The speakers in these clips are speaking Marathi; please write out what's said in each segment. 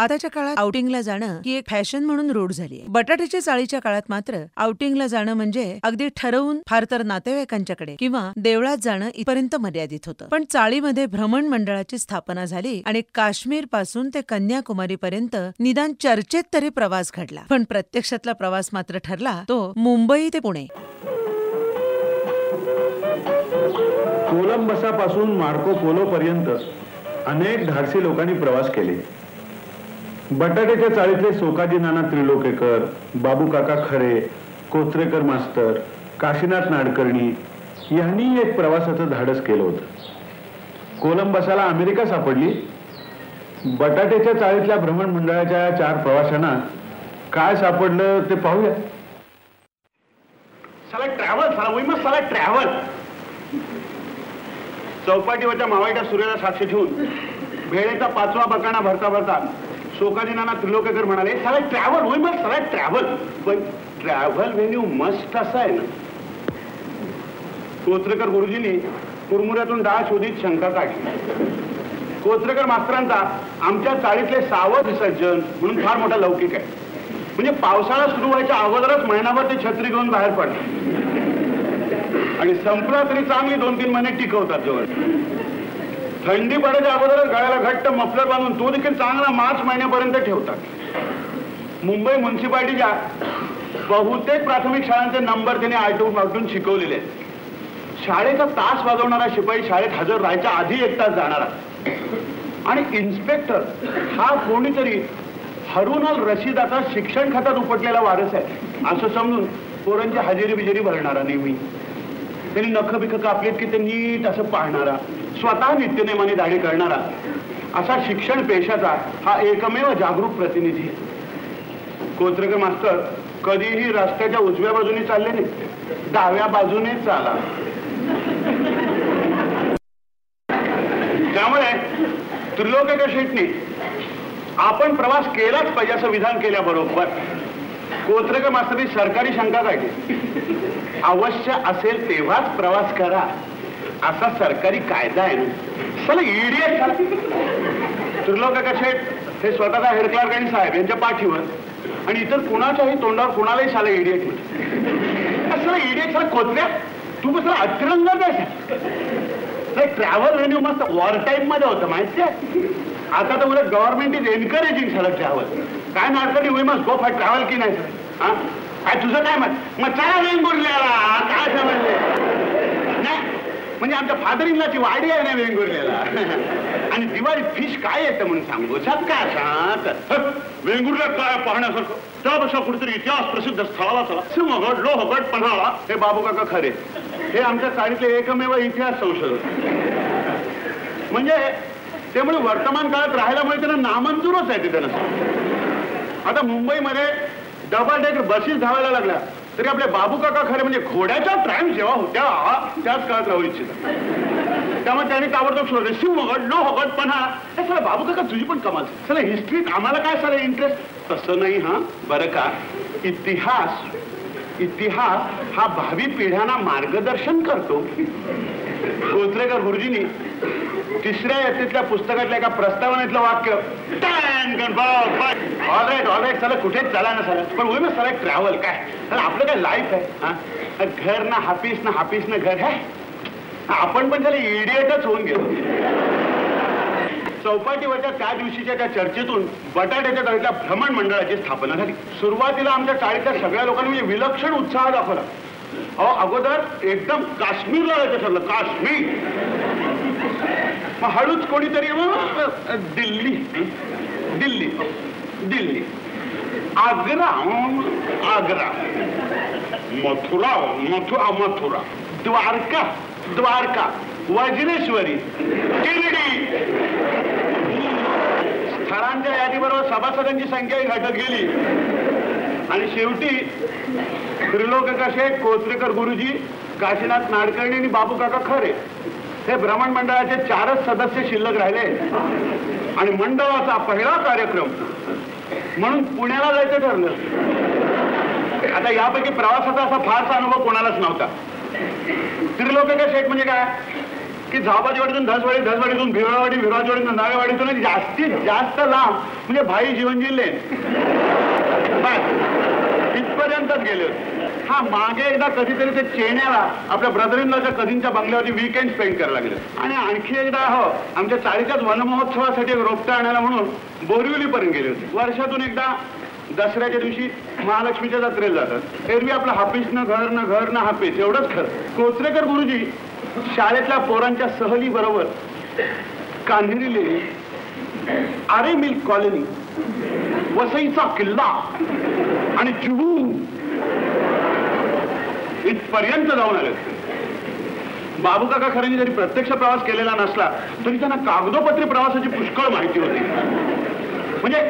आताच्या काळात आउटिंगला जाणं ही एक फॅशन म्हणून रूढ झाली बटाट्याच्या चाळीच्या काळात मात्र आउटिंगला जाणं म्हणजे अगदी ठरवून फार तर नातेवाईकांच्याकडे किंवा देवळात जाणं इथपर्यंत मर्यादित होतं. पण चाळीमध्ये भ्रमण मंडळाची स्थापना झाली आणि काश्मीरपासून ते कन्याकुमारी पर्यंत निदान चर्चेत तरी प्रवास घडला. पण प्रत्यक्षातला प्रवास मात्र ठरला तो मुंबई ते पुणे. कोलंबसापासून मार्को पोलो पर्यंत अनेक धाडसी लोकांनी प्रवास केले. बटाट्याच्या चाळीतले सोकाजी नाना त्रिलोकेकर बाबू काका खरे कोचरेकर मास्तर काशीनाथ नाडकर्णी यांनी एक प्रवासाचं धाडस केलं होतं. कोलंबसाला अमेरिका सापडली. बटाट्याच्या चाळीतल्या भ्रमण मंडळाच्या या चार प्रवाशांना काय सापडलं ते पाहूया. साला ट्रॅव्हल साला वही मग साला ट्रॅव्हल. चौपाटीवरच्या मावाईच्या सूर्याला साक्ष ठेवून भेळेचा पाचवा बकाणा भरता भरता शोकाजी नाना त्रिलोकेकर म्हणाले साला ट्रॅव्हल होईल मग साला ट्रॅव्हल पण ट्रॅव्हल व्हेन्यू मस्ट असा आहे ना. कोचरेकर गुरुजींनी कुरमुऱ्यातून डाळ शोधित शंका काढली. कोचरेकर मास्तरांचा आमच्या चाळीतले सावध सज्जन म्हणून फार मोठा लौकिक आहे. म्हणजे पावसाळा सुरू व्हायच्या अगोदरच महिनाभर ते छत्री घेऊन बाहेर पडतात. आणि संपला तरी चांगली दोन तीन महिने टिकवतात जवळ. थंडी पडायच्या अगोदरच गळ्याला घट्ट मफलर बांधून तो देखील चांगला मार्च महिन्यापर्यंत ठेवतात. मुंबई म्युन्सिपाल्टीच्या बहुतेक प्राथमिक शाळांचे नंबर त्याने आलटून वाटून शिकवलेले आहेत. शाळेचा तास वाजवणारा शिपाई शाळेत हजर राहायच्या आधी एक तास जाणारा. आणि इन्स्पेक्टर हा कोणीतरी हरुनल रशीदाचा शिक्षण खात्यात उपटलेला वारस आहे. असं समजून पोरांची हजेरी बिजेरी भरणारा नेहमी. त्यांनी नख बिख कापलीत की ते नीट असं पाहणारा स्वतः नित्यनेमाने दाढी करणारा. असा शिक्षण पेशाचा हा एकमेव जागरूक प्रतिनिधी आहे. कोचरेकर मास्तर कधीही रस्त्याच्या उजव्या बाजूने चालले नाही डाव्या बाजूने चाला. त्यामुळे त्रिलोकेकर शेटने आपण प्रवास केलाच पाहिजे असं विधान केल्याबरोबर कोत्रकर मास्तरनी सरकारी शंका काढली. अवश्य असेल तेव्हाच प्रवास करा. असा सरकारी कायदा आहे ना. चला इडियट त्रिलोकेकर शेठ हे स्वतःचा हेड क्लार्क आणि साहेब यांच्या पाठीवर. आणि इतर कुणाच्याही तोंडावर कुणालाही साला इडियट म्हणतात. इडियट साला कोचऱ्या तू कसं अतिरंगात आहे. ट्रॅव्हल रेन्यू मस्त वॉर टाईममध्ये होतं माहितीये आता तर उलट government is encouraging sir travel काय नाडकरी होई मग गो फॉर ट्रॅव्हल की नाही? सर हा? काय तुझं काय मत? मग चला वेंगुर्ल्याला. काय समजले? नाही म्हणजे आमच्या फादर इनलाची वाडी आहे ना वेंगुर्ल्याला. आणि दिवाळी फिश काय येतं म्हणून सांगू? सात काय सांग वेंगुर्ला काय पाहण्यासारखं? त्यापेक्षा कुठेतरी इतिहास प्रसिद्ध स्थळाला चला. सिंहगड लोहगड पन्हाळा. हे बाबू काका खरे. हे आमच्या चाळीतले एकमेव इतिहास संशोधक. म्हणजे त्यामुळे वर्तमान काळात राहायला त्यांना नामंजूरच आहे ते त्यांना आता मुंबईमध्ये डबल डेकर बसेस धावायला लागल्या. तरी आपले बाबू काका खरे म्हणजे घोड्याच्या ट्रॅम जेव्हा होत्या त्याच काळात राहू इच्छित त्यामुळे त्याने ताबडतोब शोधले नो हगड पण हे सगळं बाबू काका तुझी पण कमाल. चला हिस्ट्रीत आम्हाला काय सर इंटरेस्ट तसं नाही हा? बरं का? इतिहास इतिहास हा भावी पिढ्यांना मार्गदर्शन करतो. कोचरेकर गुरुजींनी तिसऱ्या यत्तेतल्या पुस्तकातल्या एका प्रस्तावनेतलं वाक्य ऑलराईट ऑलराईट चला कुठेच चला ना सर पण होई ना सर ट्रॅव्हल काय आपलं काय लाईफ आहे? हा? घर ना हापीस ना हापीस ना घर आहे आपण पण त्याला इडियटच होऊन गेलो. चौपाटीवरच्या त्या दिवशीच्या त्या चर्चेतून बटाट्याच्या तळीतल्या भ्रमण मंडळाची स्थापना झाली. सुरुवातीला आमच्या चाळीतल्या सगळ्या लोकांनी म्हणजे विलक्षण उत्साह दाखवला. अहो अगोदर एकदम काश्मीरला जायचं ठरलं काश्मीर. मग हळूच कोणीतरी मग दिल्ली. दिल्ली. दिल्ली. आग्रा. आग्रा. मथुरा. मथुरा मथुरा द्वारका. द्वारका. वज्रेश्वरी. शिर्डी सरांच्या यादीबरोबर सभासदांची संख्याही घटत गेली. आणि शेवटी त्रिलोक कसे कोचरेकर गुरुजी काशीनाथ नाडकर्णी आणि बाबू काका खरे हे भ्रमण मंडळाचे चारच सदस्य शिल्लक राहिले. आणि मंडळाचा पहिला कार्यक्रम म्हणून पुण्याला जायचं ठरलं. आता यापैकी प्रवासाचा असा फारसा अनुभव कोणालाच नव्हता. त्रिलोक शेठ म्हणजे काय? की वाडीतून धसवाडी धसवाडीतून भिवळावाडी भिवळाचीवाडीतून नागेवाडीतून जास्तीत जास्त लांब. म्हणजे भाई जीवन जिल्हे. तिथपर्यंतच इथपर्यंतच गेले होते. हा मागे एकदा कधीतरी ते चेण्याला आपल्या ब्रदरिनलाच्या कधींच्या बंगल्यावरती वीकेंड स्पेंड करायला लागले. आणि आणखी एकदा हो आमच्या चाळीच्याच वनमहोत्सवासाठी एक रोपटा आणायला म्हणून बोरिवलीपर्यंत गेले होते. वर्षातून एकदा दसऱ्याच्या दिवशी महालक्ष्मीच्या जत्रेला जातात. एरवी आपलं हापीस न घर न घर न हापीस. एवढंच खरं. कोचरेकर गुरुजी शाळेतल्या पोरांच्या सहली बरोबर कान्हेरी लेणी आरे मिल्क कॉलनी वसईचा किल्ला आणि जुहू. इथपर्यंत जाऊन आले. बाबू काका खऱ्यांनी जरी प्रत्यक्ष प्रवास केलेला नसला तरी त्यांना कागदोपत्री प्रवासाची पुष्कळ माहिती होती. म्हणजे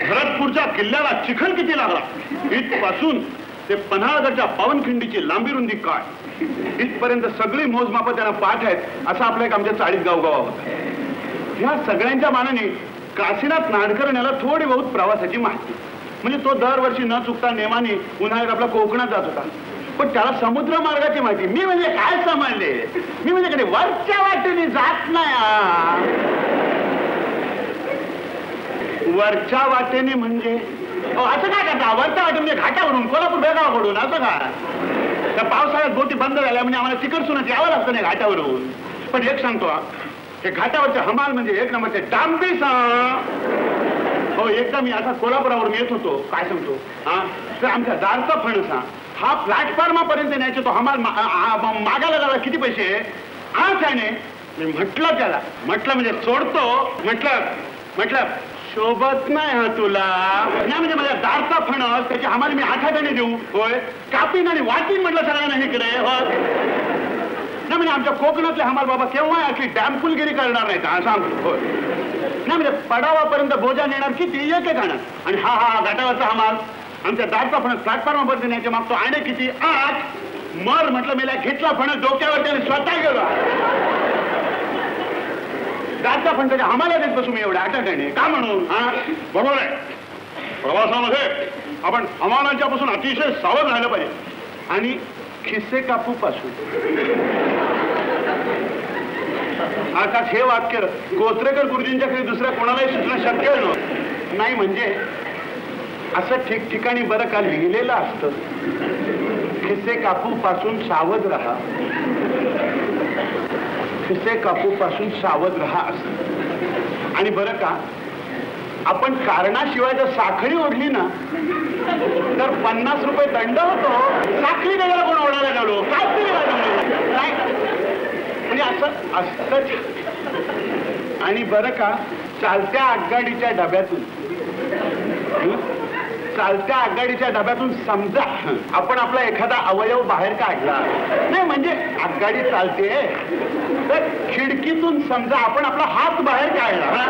भरतपूरच्या किल्ल्याला चिखल किती लागला? इथपासून ते पन्हाळगडच्या पावनखिंडीची लांबी रुंदी काय? इथपर्यंत सगळी मोजमापं त्यांना पाठ आहेत असं आपलं एक आमच्या चाळीत गावगावा होता ह्या सगळ्यांच्या मानाने काशीनाथ नाडकर याला थोडी बहुत प्रवासाची माहिती. म्हणजे तो दरवर्षी न चुकता नेमाने उन्हाळ्यात आपला कोकणात जात होता. पण त्याला समुद्र मार्गाची माहिती. मी म्हणजे काय समजले? मी म्हणजे कडे वरच्या वाटेने जात नाही वरच्या वाटेने म्हणजे? अहो, असं काय करता? वरच्या वाटे म्हणजे घाटावरून कोल्हापूर बेगावाकडून असं का त्या पावसाळ्यात बोटी बंद झाल्या म्हणजे आम्हाला तिकड सुनत यावं लागतं नाही घाटावरून. पण एक सांगतो हे. ते घाटावरचे हमाल म्हणजे एक नंबरचे डांबी हो एकदा मी असा कोल्हापुरावरून येत होतो. काय सांगतो? हा तर आमच्या दारचा फणसा हा. प्लॅटफॉर्मापर्यंत न्यायचा तो हमाल मागायला लागला. किती पैसे? हा त्याने मी म्हटलं त्याला. म्हटलं म्हणजे सोडतो. म्हटलं म्हटलं शोभत नाही हा तुला. नाही म्हणजे माझ्या दारचा फणस त्याची आम्हाला मी आठाने देऊ. होय? कापीन आणि वाटीन म्हटलं सगळ्यांना इकडे. होय? नाही म्हणजे आमच्या कोकणातले हमाल बाबा केव्हा अशी डॅम्पुलगिरी करणार नाही का सांग. होय? नाही म्हणजे पडावापर्यंत बोजा नेणार किती? एक एक आणत आणि हा हा घाटावरचा हमाल. आमच्या दारचा फणस प्लॅटफॉर्मवर नेण्याचे मागतो. आणि किती? आठ. मर म्हटलं मेला घेतला फणस डोक्यावर त्याने स्वतः गेलो. दारचा फणस त्याच्या हमाला देत बसू मी एवढ्या आठाने का म्हणून? हा बरोबर आहे. प्रवासामध्ये आपण हवामानाच्या पासून अतिशय सावध राहिलं पाहिजे. आणि खिस्से कापू पासून. आता हे वाक्य कोत्रेकर गुरुजींच्या खाली दुसऱ्या कोणालाही सुचणं शक्य नव्हतं. नाही म्हणजे असं ठिकठिकाणी बरं का लिहिलेलं असतं? खिसे कापू पासून सावध राहा. खिसे कापूपासून सावध राहा असत आणि बरं का आपण कारणाशिवाय जर साखळी ओढली ना तर पन्नास रुपये दंड होतो. साखळी वेगळा कोण ओढायला गेलो? काय? तरी म्हणजे असं असतच आणि बरं का चालत्या आगगाडीच्या डब्यातून चालत्या आगगाडीच्या डब्यातून समजा आपण आपला एखादा अवयव बाहेर काढला. नाही म्हणजे आगगाडी चालते तर खिडकीतून समजा आपण आपला हात बाहेर काढला.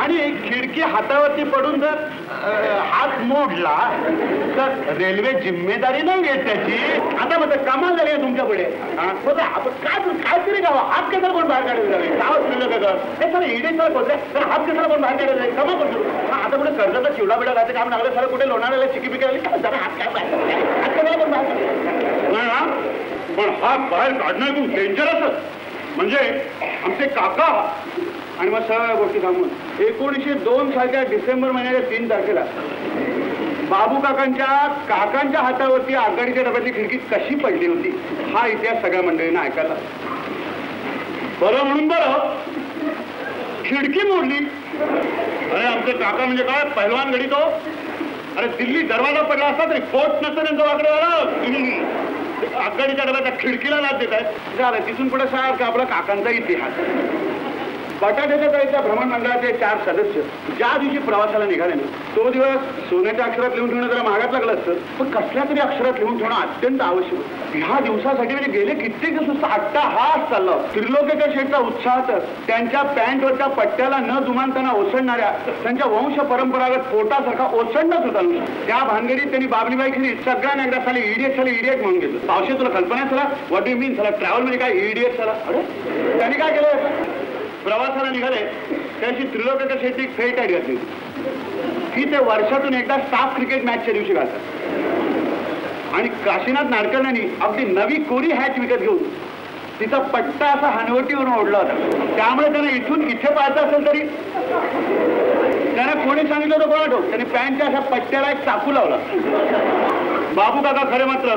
आणि खिडकी हातावरती पडून जर हात मोडला तर रेल्वे जिम्मेदारी नाही घेत त्याची. आता मग कमाल झाली आहे तुमच्यापुढे. आपण काय काय तरी गावा हात कसा कोण बाहेर काढायला जावे गावात फिरलं का हे सर इडे सर होते तर हात कसा कोण बाहेर काढायला जाईल? कमा करतो आता कुठे कर्जाचा चिवडा बिडा घायचं काम लागलं सर कुठे लोणाऱ्याला चिकी पिकी आली? जरा हात काय बाहेर हात कसा कोण बाहेर नाही पण हात बाहेर काढणं खूप डेंजरस म्हणजे आमचे काका आणि मग सगळ्या गोष्टी थांबून. एकोणीसशे दोन सालच्या डिसेंबर महिन्याच्या तीन तारखेला बाबू काकांच्या काकांच्या हातावरती आघाडीच्या डब्यातली खिडकी कशी पडली होती हा इतिहास सगळ्या मंडळींना ऐकायला बरं म्हणून बरं खिडकी मोडली. अरे आमचे काका म्हणजे काय पहिलवान घडी तो हो. अरे दिल्ली दरवाजा पडला असता तरी फोट नसतं त्यांचं वाकडे आघाडीच्या डब्याच्या खिडकीला लाद देत आहेत झालं तिथून पुढे सारखं आपला काकांचा इतिहास? बटाट्याच्या ताईच्या भ्रमण मंडळाचे चार सदस्य. ज्या दिवशी प्रवासाला निघाले ना तो दिवस सोन्याच्या अक्षरात लिहून ठेवणं जरा महागात लागलं असतं. पण कसल्या तरी अक्षरात लिहून ठेवणं अत्यंत आवश्यक ह्या दिवसासाठी म्हणजे गेले कित्येक दिवस नुसता अट्टा हाच चालला त्रिलोकेच्या शेठचा उत्साहात त्यांच्या पॅन्टवरच्या पट्ट्याला न जुमानताना ओसळणाऱ्या त्यांच्या वंश परंपरागत पोटासारखा ओसंडच होता त्या भानगडीत त्यांनी बाबलीबाई खरी सगळ्यांना एकदा साली इडियट साली इडियट म्हणून घेतलं. पावशी तुला कल्पना आहे चला व्हॉट यू मीन चला ट्रॅव्हल म्हणजे काय? इडियट झाला अरे त्यांनी काय केलं? प्रवासाला निघाले त्याची त्रिलोकाच्या शेती फेट आहे घातली की ते वर्षातून एकदा स्टाफ क्रिकेट मॅचच्या दिवशी घालतात. आणि काशीनाथ नाडकर्ण्यांनी अगदी नवी कोरी हॅच विकत घेऊन तिचा पट्टा असा हनवटीवरून ओढला होता. त्यामुळे त्यांना इथून इथे पाहायचं असेल तरी त्यानं कोणी सांगितलं होतं कोणा ठोक त्याने पॅन्टच्या अशा पट्ट्याला एक चाकू लावला. बाबू काका खरे मात्र.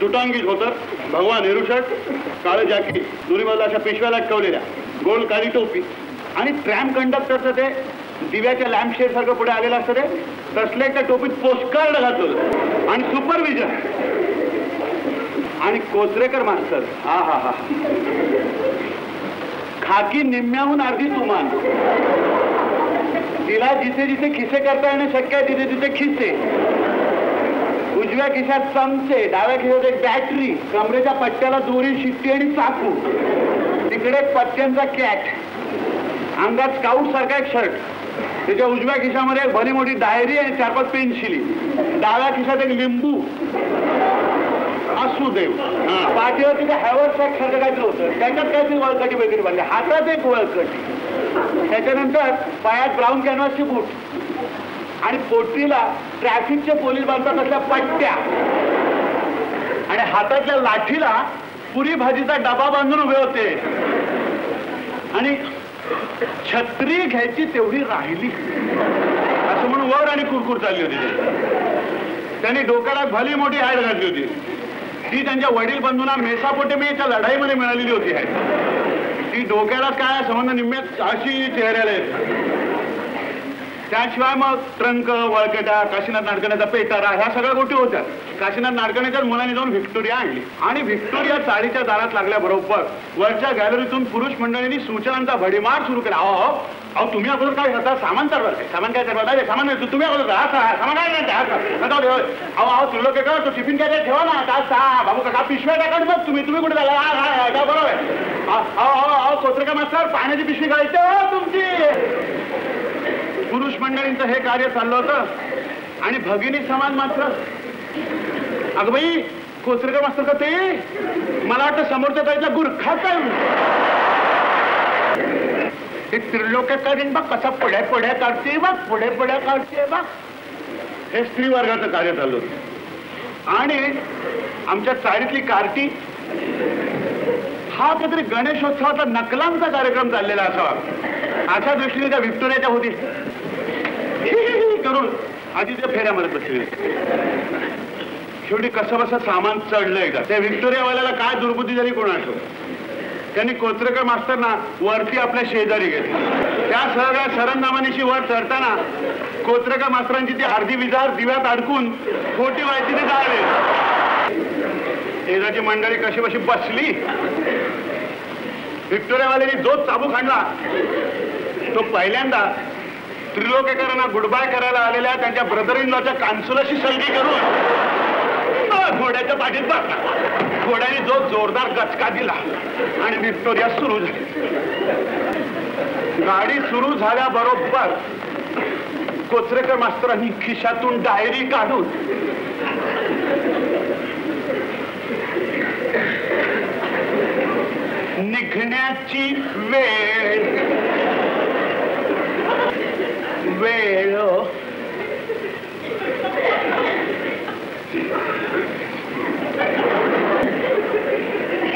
दुटांगी धोतर भगवान नेहरू शर्ट काळे जॅकेट दोन्ही बाजूला अशा पिशव्या लटकवलेल्या गोल काळी टोपी. आणि ट्रॅम कंडक्टरचं ते दिव्याच्या लॅम्पशेड सारखं पुढे आलेलं असतं ते तसल्या त्या टोपीत पोस्टकार्ड घातलं आणि सुपरविजन आणि कोचरेकर मास्तर. हा हा हा. खाकी निम्म्याहून अर्धी तुमान. तिला जिथे जिथे खिसे करता येणं शक्य आहे तिथे तिथे खिसे. उजव्या खिशात चमचे डाव्या खिशात एक बॅटरी कमरेच्या पट्ट्याला दोरी शिट्टी आणि चाकू. तिकडे पत्त्यांचा कॅट अंगात स्काउट सारखा एक शर्ट त्याच्या उजव्या खिशामध्ये एक भली मोठी डायरी आणि चार पाच पेन्सिली डाव्या खिशात एक लिंबू. असू देव पाठीवर तिथे हॅवर सॅक सारखं काहीतरी होतं. त्याच्यात काहीतरी वळकटी वगैरे बांधली हातात एक वळकटी त्याच्यानंतर पायात ब्राऊन कॅनव्हासची बूट आणि पोटरीला ट्रॅफिकचे पोलीस बांधतात असल्या पट्ट्या. आणि हातातल्या लाठीला पुरी भाजीचा डबा बांधून उभे होते. आणि छत्री घ्यायची तेवढी राहिली. असं म्हणून वर आणि कुरकुर चालली होती त्यांनी डोक्याला भली मोठी हाड घातली होती. ती त्यांच्या वडील बंधूंना मेसापोटेमियाच्या लढाईमध्ये मिळालेली होती. आहे ती डोक्याला काय संबंध? निम्म्यात अशी चेहऱ्याला येत. त्याशिवाय मग ट्रंक वळकटा काशीनाथ नाडकण्याचा पेटारा ह्या सगळ्या गोष्टी होत्या. काशीनाथ नाडकण्याच्या मुलाने जाऊन व्हिक्टोरिया आणली. आणि व्हिक्टोरिया चाळीच्या दारात लागल्याबरोबर वरच्या गॅलरीतून पुरुष मंडळींनी सूचनांचा भडीमार सुरू केला. अहो अहो, तुम्ही अगोदर काय करता? सामान तर सामान काय तर सामान तुम्ही अगोदर सामान काय नाही अहो अहो तुला काय करतो टिफिन काय ठेवा ना. का सहा बाबू का पिशव्या टाका ना तुम्ही. तुम्ही कुठे झाला हा हा बरोबर आहे. अहो अहो अहो कोत्रका मास्तर पाण्याची पिशवी घालायची. हो तुमची. पुरुष मंडळींचं हे कार्य चाललं होतं. आणि भगिनी समाज मात्र. अगं बाई कोचरेकर मास्तर का ते मला वाटतं समोरच्या ताईतला गुरखा काय ते त्रिलोक्याकडीन बघ कसा पुढे पुढे काढते बघ पुढे पुढे काढते बघ हे स्त्री वर्गाचं कार्य चाललं होतं. आणि आमच्या चाळीतली कार्टी हा काहीतरी गणेशोत्सवाचा नकलांचा कार्यक्रम चाललेला असावा. अशा दृष्टीने त्या विक्टोरियाच्या होती. करून आधी त्या फेऱ्या मारत बसले. शेवटी कसं बसं सामान चढलंय का त्या व्हिक्टोरियावाल्याला काय दुर्बुद्धी झाली कोणाचं? त्यांनी कोचरेकर मास्तरना वरती आपल्या शेजारी घेतली. त्या सगळ्या सरंजामानीशी वर चढताना कोचरेकर मास्तरांची ती अर्धी विजार दिव्यात अडकून खोटी व्हायची ते जाळले. शेजारची मंडळी कशी बशी बसली. व्हिक्टोरियावाल्याने जो चाबूक आणला तो पहिल्यांदा त्रिलोकेकरांना गुडबाय करायला आलेल्या त्यांच्या ब्रदर इन लॉच्या कान्सुलाशी सलगी करून. घोड्याच्या पाठीत बसला घोड्याने जो जोरदार गचका दिला आणि व्हिक्टोरिया सुरू झाली. गाडी सुरू झाल्याबरोबर कोचरेकर मास्तरांनी खिशातून डायरी काढून निघण्याची वेळ वेळ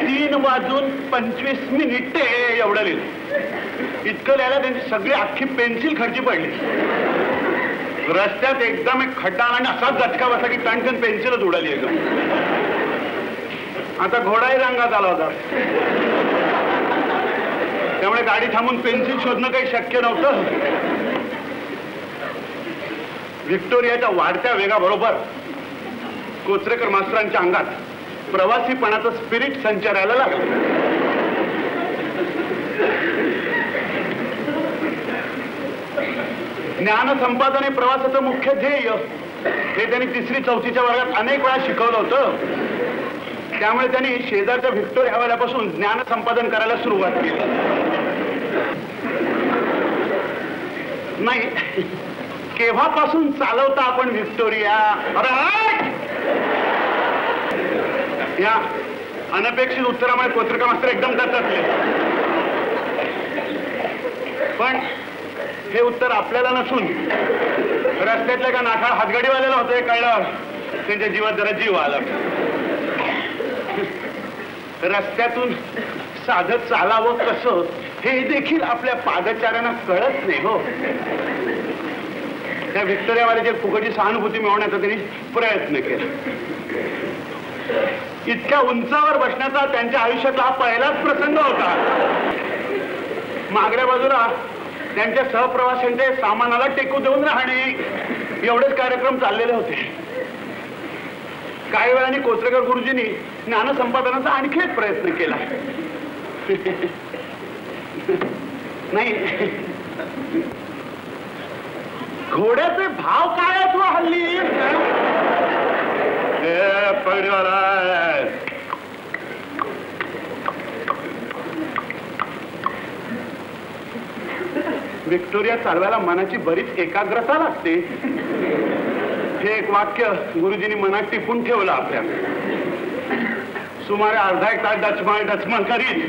तीन वाजून पंचवीस मिनिटे एवढं लिहिलं. इतकं लिहायला त्यांची सगळी अख्खी पेन्सिल खर्ची पडली. रस्त्यात एकदम एक खटाण आणि असाच झटका बसला की टणकन पेन्सिलच उडाली एकदम. आता घोडाही रंगात आला होता. त्यामुळे गाडी थांबून पेन्सिल शोधणं काही शक्य नव्हतं. व्हिक्टोरियाच्या वाढत्या वेगाबरोबर कोचरेकर मास्तरांच्या अंगात प्रवासीपणाचं स्पिरिट संचारायला लागलं. ज्ञान संपादन हे प्रवासाचं मुख्य ध्येय. हे त्यांनी तिसरी चौथीच्या वर्गात अनेक वेळा शिकवलं होतं. त्यामुळे त्यांनी शेजारच्या व्हिक्टोरिया वाल्यापासून ज्ञान संपादन करायला सुरुवात केली. नाही केव्हापासून चालवता आपण व्हिक्टोरिया अरे या अनपेक्षित उत्तरामुळे पत्रकार मास्तर एकदम दचकले पण हे उत्तर आपल्याला नसून रस्त्यातल्या का नाठाळ हातगाडीवाल्याला होतं हे कळलं. त्यांच्या जीवात जरा जीव आला. रस्त्यातून साधं चालावं कसं हे देखील आपल्या पादचाऱ्यांना कळत नाही हो. त्या व्हिक्टोरियावाल्याची फुकटची सहानुभूती मिळवण्याचा त्यांनी प्रयत्न केला. इतक्या उंचावर बसण्याचा त्यांच्या आयुष्यातला हा पहिलाच प्रसंग होता. मागल्या बाजूला त्यांच्या सहप्रवाशांच्या सामानाला टेकू देऊन राहणे एवढेच कार्यक्रम चाललेले होते. काही वेळाने कोचरेकर गुरुजींनी ज्ञानसंपादनाचा आणखी एक प्रयत्न केला. नाही. घोड्याचे भाव काय आहेत हल्ली? ए, व्हिक्टोरिया चालवायला मनाची बरीच एकाग्रता लागते. हे एक वाक्य गुरुजींनी मनात टिपून ठेवलं आपल्या. सुमारे अर्धा एक तास डचमाळ डचमाळ करीत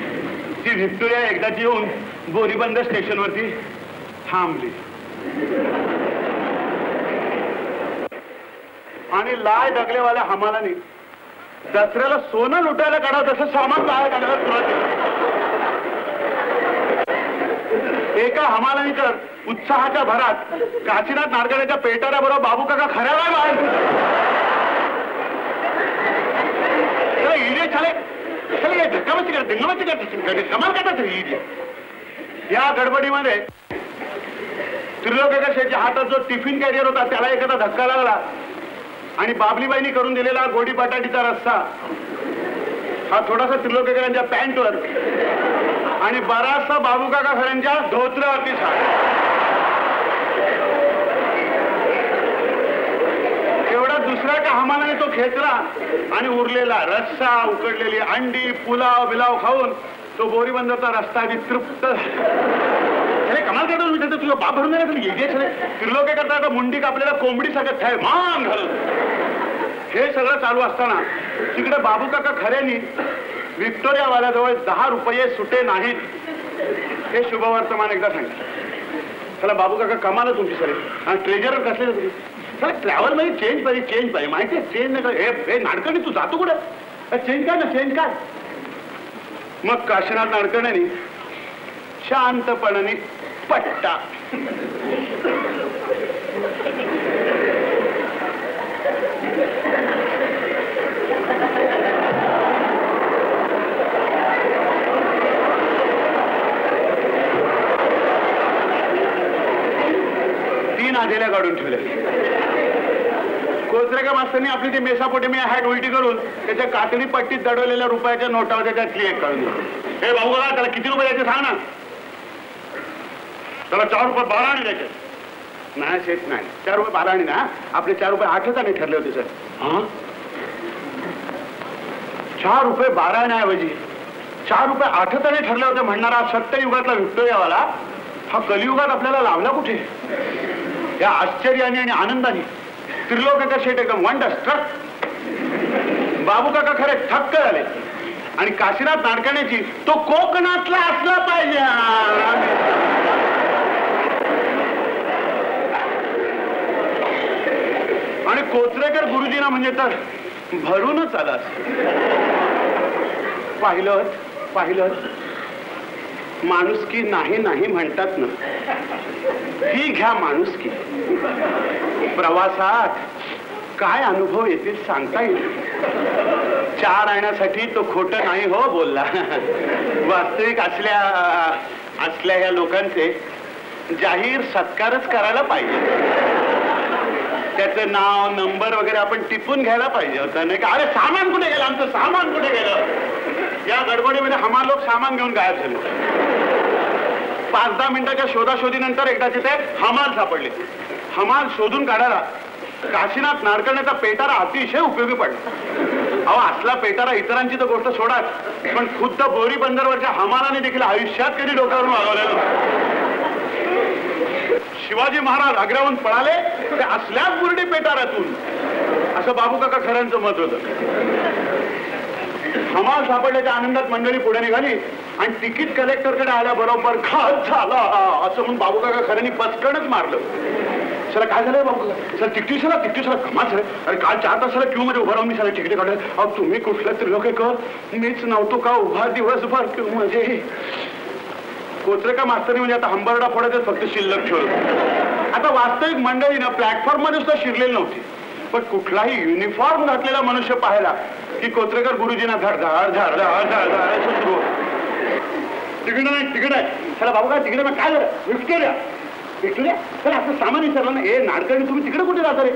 ती व्हिक्टोरिया एकदाची येऊन बोरीबंद स्टेशनवरती थांबली. आणि लाय डगलेवाल्या हमालाने. दसऱ्याला सोनं लुटायला काढा तसं सामान बाहेर काढायला सुरुवात केली एका हमालानीकर तर उत्साहाच्या भरात काशीनाथ नारगड्याच्या पेटाऱ्याबरोबर बाबू काका खऱ्याला बाहेर इडे छाले चला, हे धक्कामस्ती करते धंगामस्ती कमाल करतात इडे या गडबडीमध्ये त्रिलोकेच्या शेठच्या हातात जो टिफिन कॅरियर होता त्याला एखादा धक्का लागला. आणि बाबलीबाईनी करून दिलेला गोडी बटाटीचा रस्सा. हा थोडासा त्रिलोकेकरांच्या पॅन्टवर आणि बराचसा बाबू काका खऱ्यांच्या धोत्रावरती साडा एवढा दुसऱ्या का हमानाने तो खेचला आणि उरलेला रस्सा उकडलेली अंडी पुलाव बिलाव खाऊन तो बोरीबंदरचा रस्ता अगदी तृप्त कमाल करतो मी त्याचं तुझं बाप भरून नाही करता आता मुंडी कापलेला कोंबडी सगळं थाय मान घाल हे सगळं चालू असताना तिकडे बाबू काका खऱ्यानी व्हिक्टोरिया वाल्याजवळ दहा रुपये सुटे नाहीत. हे शुभवर्तमान एकदा सांगितलं चला बाबू काका कमाल तुमची सर आणि ट्रेजर कसले तुम्ही? सर ट्रॅव्हलमध्ये चेंज पाहिजे चेंज पाहिजे. माहिती आहे चेंज नाही का? हे हे तू जातो कुठं? चेंज काय ना चेंज काय मग काशीनाथ नाडकण्याने शांतपणाने पट्टा. तीन आधेल्या काढून ठेवल्या. कोचरेका मास्तरनी आपली ती मेसापोटेमिया हॅट उलटी करून त्याच्या कातडी पट्टीत दडवलेल्या रुपयाच्या नोटावर त्याच्यात एक काढून हे भाऊ बघा त्याला किती रुपये द्यायचे सांग ना. त्याला चार रुपये बारा आणि द्यायचे. नाही शेत नाही. चार रुपये बारा आणि ना. आपले चार रुपये आठच आणि ठरले होते सर. हा? चार रुपये बारा ऐवजी चार रुपये आठच आणि ठरले होते म्हणणारा सत्ययुगातला व्हिक्टोरियावाला हा कलियुगात आपल्याला लावला कुठे? या आश्चर्याने आणि आनंदाने त्रिलोकाचा शेट एकदम वंडर स्ट्रक बाबू काका खरे थक्क झाले. आणि काशीनाथ नाडकण्याची तो कोकणातला असला पाहिजे. आणि कोचरेकर गुरुजीना म्हणजे तर भरूनच आलास पाहिलं पाहिलं. माणुसकी नाही नाही म्हणतात ना. ही घ्या माणुसकी. प्रवासात काय अनुभव येतील सांगता येईल. चार आणण्यासाठी तो खोट नाही हो बोलला. वास्तविक असल्या असल्या या लोकांचे जाहीर सत्कारच करायला पाहिजे. त्याचं नाव नंबर वगैरे आपण टिपून घ्यायला पाहिजे होतं. नाही का? अरे सामान कुठे गेलं? आमचं सामान कुठे गेलं? या गडबडीमध्ये हमा लोक सामान घेऊन गायब झाले. पाच दहा मिनिटाच्या शोधाशोधीनंतर एकदा तिथे हमाल सापडले. हमाल शोधून काढायला काशीनाथ नारकण्याचा पेटारा अतिशय उपयोगी पडला. अहो असला पेटारा इतरांची तर गोष्ट सोडाच. पण खुद्द बोरी बंदरवरच्या हमालाने देखील आयुष्यात कधी डोक्यावरून वागवलेलं शिवाजी महाराज आग्र्याहून पळाले ते असल्याच बुरडी पेटाऱ्यातून असं बाबू काका खऱ्यांचं मत होतं. हमाल सापडल्याच्या आनंदात मंडळी पुढे निघाली आणि तिकीट कलेक्टरकडे आल्याबरोबर घात झाला असं म्हणून बाबू काका खऱ्यांनी पचकणच मारलं. सर काय झालंय बाबू सर तिकटी सर तिकटी सर कमाल सर अरे काल चार तासाला क्यू मध्ये उभा राहून मी सर तिकीट काढले. अहो तुम्ही कुठल्या त्रिलोकेकर? मीच नव्हतो का उभा दिवसभर क्यू मध्ये? कोचरेका मास्तरी म्हणजे आता हंबरडा फोडायचं फक्त शिल्लक ठेवलं. आता वास्तविक मंडळी ना प्लॅटफॉर्ममध्ये सुद्धा शिरलेली नव्हती. पण कुठलाही युनिफॉर्म घातलेला मनुष्य पाहिला की कोचरेकर गुरुजींना धड धड धड धड धड धड असं सुरू होतं. नाही तिकीट आहे. चला बाबू काय तिकडे काय झालं? विक्टोरिया विक्टोरिया चला असं सामान विचारलं ना. ए नाडकर्णी तुम्ही तिकडे कुठे जाता रे?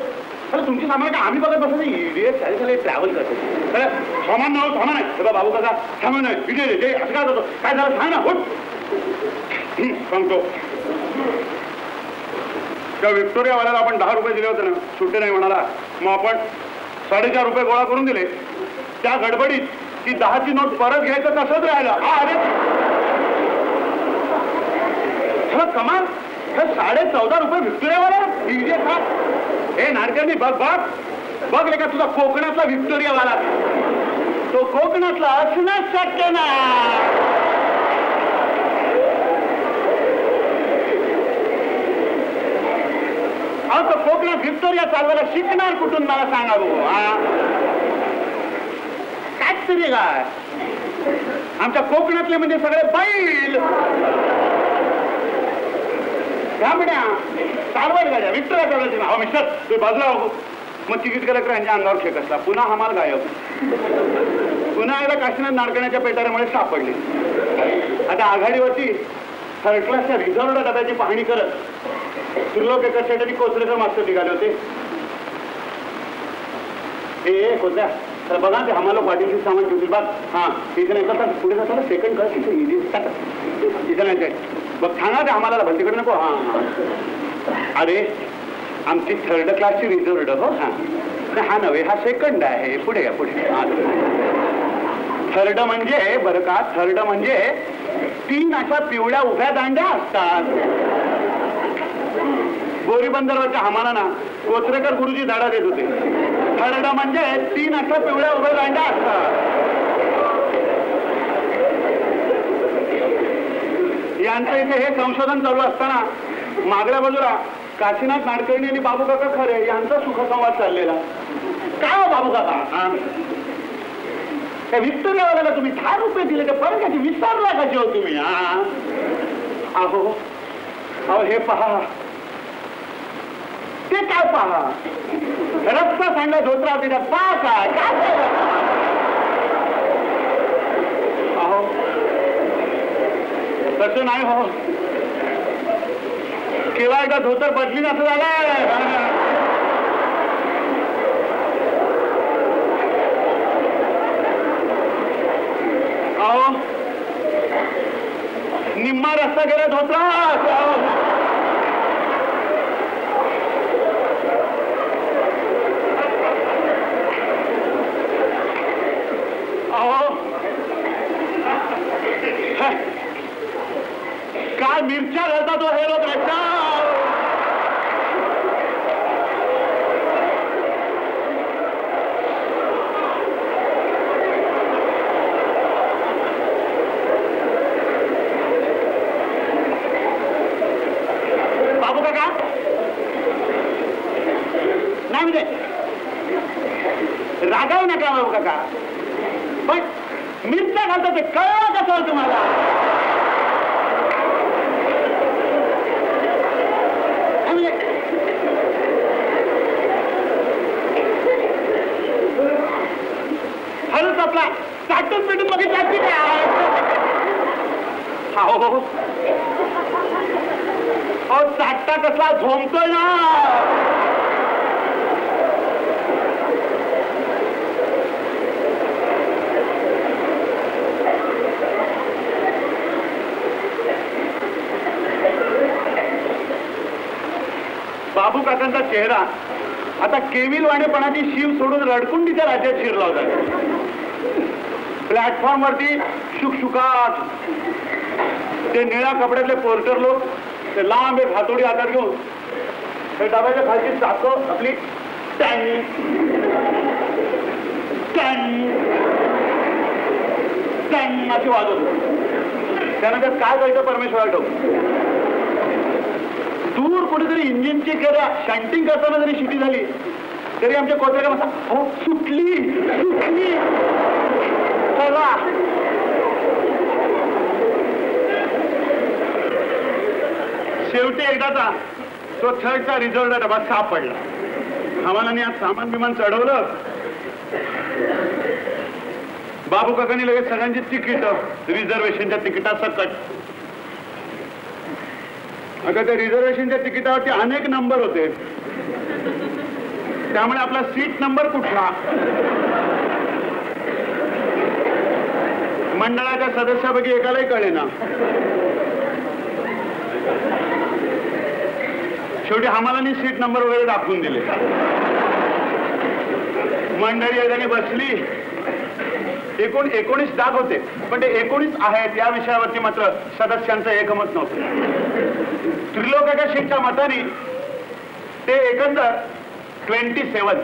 अरे तुमची सामान काय आम्ही बघत बसत इडियट चालेल चालेल ट्रॅव्हल करतो सामान नाव सामान आहे. बाबू कसा सामान आहे. इडियट असं काय जातो काय झालं? सांग ना होट सांगतो. त्या विक्टोरियावाल्याला आपण दहा रुपये दिले होते ना सुटे नाही म्हणाला. मग आपण साडेचार रुपये गोळा करून दिले. त्या गडबडीत ती दहाची नोट परत घ्यायचं तसंच राहिलं. हा अरे. कमाल. हे साडे चौदा रुपये व्हिक्टोरियावाला इडियट खा हे नाडकर्णी बघ बघ. बघ रे का तुझा कोकणातला व्हिक्टोरियावाला तो कोकणातला असणं शक्य ना आपला व्हिक्टोरिया चालवायला शिकणार कुठून मला सांगा बघू हा? काय तरी काय आमच्या कोकणातले म्हणजे सगळे बैल. म्हण्या चालवायला गाड्या विक्टोरिया चालवायची ना मिस्टर ते बाजला हो. मग तिकीट कलेक्टर यांच्या अंगावर शेक असला. पुन्हा हमाल गायब. पुन्हा एकदा काशीनाथ नाडकण्याच्या पेटाऱ्यामुळे सापडले. आता आघाडीवरती थर्ड क्लासच्या रिझर्व्ह डब्याची पाहणी करत त्रिलोक एका सेटाने कोचरेकर मास्तर निघाले होते. ए ए, कोचऱ्या तर बघा ते आम्हाला पाटीलची सामान ठेवतील. बघ. हा तिथे नाही. का पुढे जाताना सेकंड कर तिथे इजी तिथे नाही ते. बघ सांगा ते आम्हाला भलतीकडे नको. हा अरे आमची थर्ड क्लासची रिझर्ड हो हां. हा नव्हे हा सेकंड आहे. पुढे या पुढे. हां. थर्ड म्हणजे बरं का थर्ड म्हणजे तीन अशा पिवळ्या उभ्या दांड्या असतात. गोरी बंदरवरच्या हमाला ना कोचरेकर गुरुजी धाडा देत होते. खरडा म्हणजे तीन अशा पिवळ्या उभ्या दांड्या असतात. यांचं इथे हे संशोधन चालू असताना मागल्या बाजूला काशीनाथ नाडकर्णी आणि बाबूकाका खरे यांचा सुखसंवाद चाललेला. काय हो बाबू काका हा? त्या तुम्ही दहा रुपये दिले ते परत कशी विसरला कशी हो तुम्ही अहो अहो हे पहा. ते काय पहा? रस्ता सांगा धोत्रा तिथे पा काय? काय अहो तसं नाही हो. केव्हा एकदा धोतर बदली असं झाला. अहो निम्मा रस्ता गेला धोत्रा अहो. अहो काय मिरच्या घालतात तो हे लोक रस्ता बाबू काका नाही म्हणजे रागाव नका बाबू काका पण मिरच्या घालतात ते कळलं कसं हो तुम्हाला नाही म्हणजे हळूच आपला चाटून पिटून बघितला की काय खाओ। अहो चाटता कसला झोमतोय ना। बाबू काकांचा चेहरा. आता केविल वाणेपणाची शिव सोडून रडकुंडीच्या राज्यात शिरला होता. प्लॅटफॉर्म वरती शुकशुकाट. ते निळ्या कपड्यातले पोर्टर लोक ते लांब एक हातोडी हातात घेऊन ते डब्याच्या खालची चाक आपली टँग. टँग. टँग अशी वाजवत. होती. त्यानंतर काय कळतं परमेश्वर आठव? दूर कुठेतरी इंजिनची करा शँटिंग करताना जरी शिटी झाली तरी आमच्या कोत्र्याला म्हणतात हो सुटली सुटली. चला. शेवटी एकदाचा तो थर्डचा रिझल्ट डबा सापडला आम्हाला आज सामान बिमान चढवलं. बाबू काकांनी लगेच सगळ्यांची तिकीट रिझर्वेशनच्या तिकिटा सकट. अगं त्या रिझर्वेशनच्या तिकिटावरती अनेक नंबर होते. त्यामुळे आपला सीट नंबर कुठला? मंडळाच्या सदस्यापैकी एकालाही कळे ना शेवटी आम्हाला सीट नंबर वगैरे दाखवून दिले. मंडळी एकदानी बसली. एकूण एकोणीस डाग होते पण ते एकोणीस आहेत या विषयावरती मात्र सदस्यांचं एकमत नव्हतं. त्रिलोकाच्या सीटच्या मताने ते एकंदर ट्वेंटी सेवन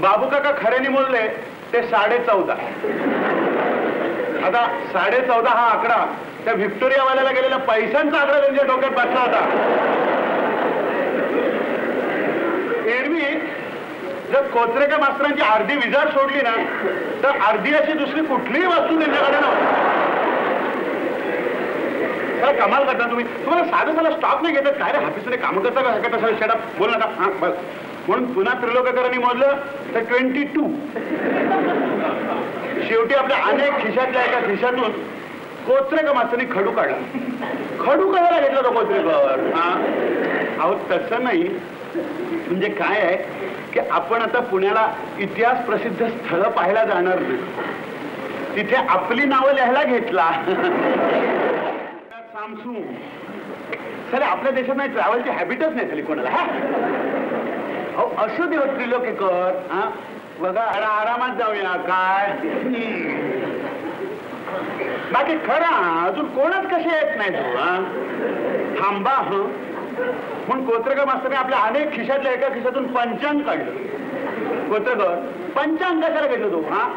बाबू काका खऱ्याने बोलले ते साडे चौदा. आता साडे चौदा हा आकडा त्या व्हिक्टोरियावाल्याला गेलेला पैशांचा आकडा त्यांच्या डोक्यात बसला होता. एरवी जर कोचरेकर मास्तरांची अर्धी विजार सोडली ना तर अर्धी अशी दुसरी कुठलीही वस्तू त्यांच्याकडे नव्हती. काय कमाल करता तुम्ही. तुम्हाला साधं साधा स्टॉक नाही घेतात काय रे हाफिसने काम करता का? हकत असाल शेडा बोल ना हा बस. म्हणून पुन्हा त्रिलोककरांनी मोजलं तर ट्वेंटी टू शेवटी आपल्या अनेक खिशातल्या एका खिशातून कोचरेकर मास्तरांनी खडू काढला. खडू कशाला घेतला तो कोचरेकर हा? अहो तसं नाही. म्हणजे काय आहे की आपण आता पुण्याला इतिहास प्रसिद्ध स्थळं पाहायला जाणार नाही. तिथे आपली नावं लिहायला घेतला. सामसू. सर आपल्या देशात नाही ट्रॅव्हलची हॅबिटच नाही झाली कोणाला हा? अहो असं देव हो, त्रिलोकेकर हा? बघा आरामात जाऊया काय? बाकी खरा अजून कोणच कसे येत नाही तू थांबा ह. म्हणून कोत्रकर मास्तरने आपल्या अनेक खिशातल्या एका खिशातून पंचांग काढलं. कोत्रकर पंचांग कशाला घेतलं तू हा?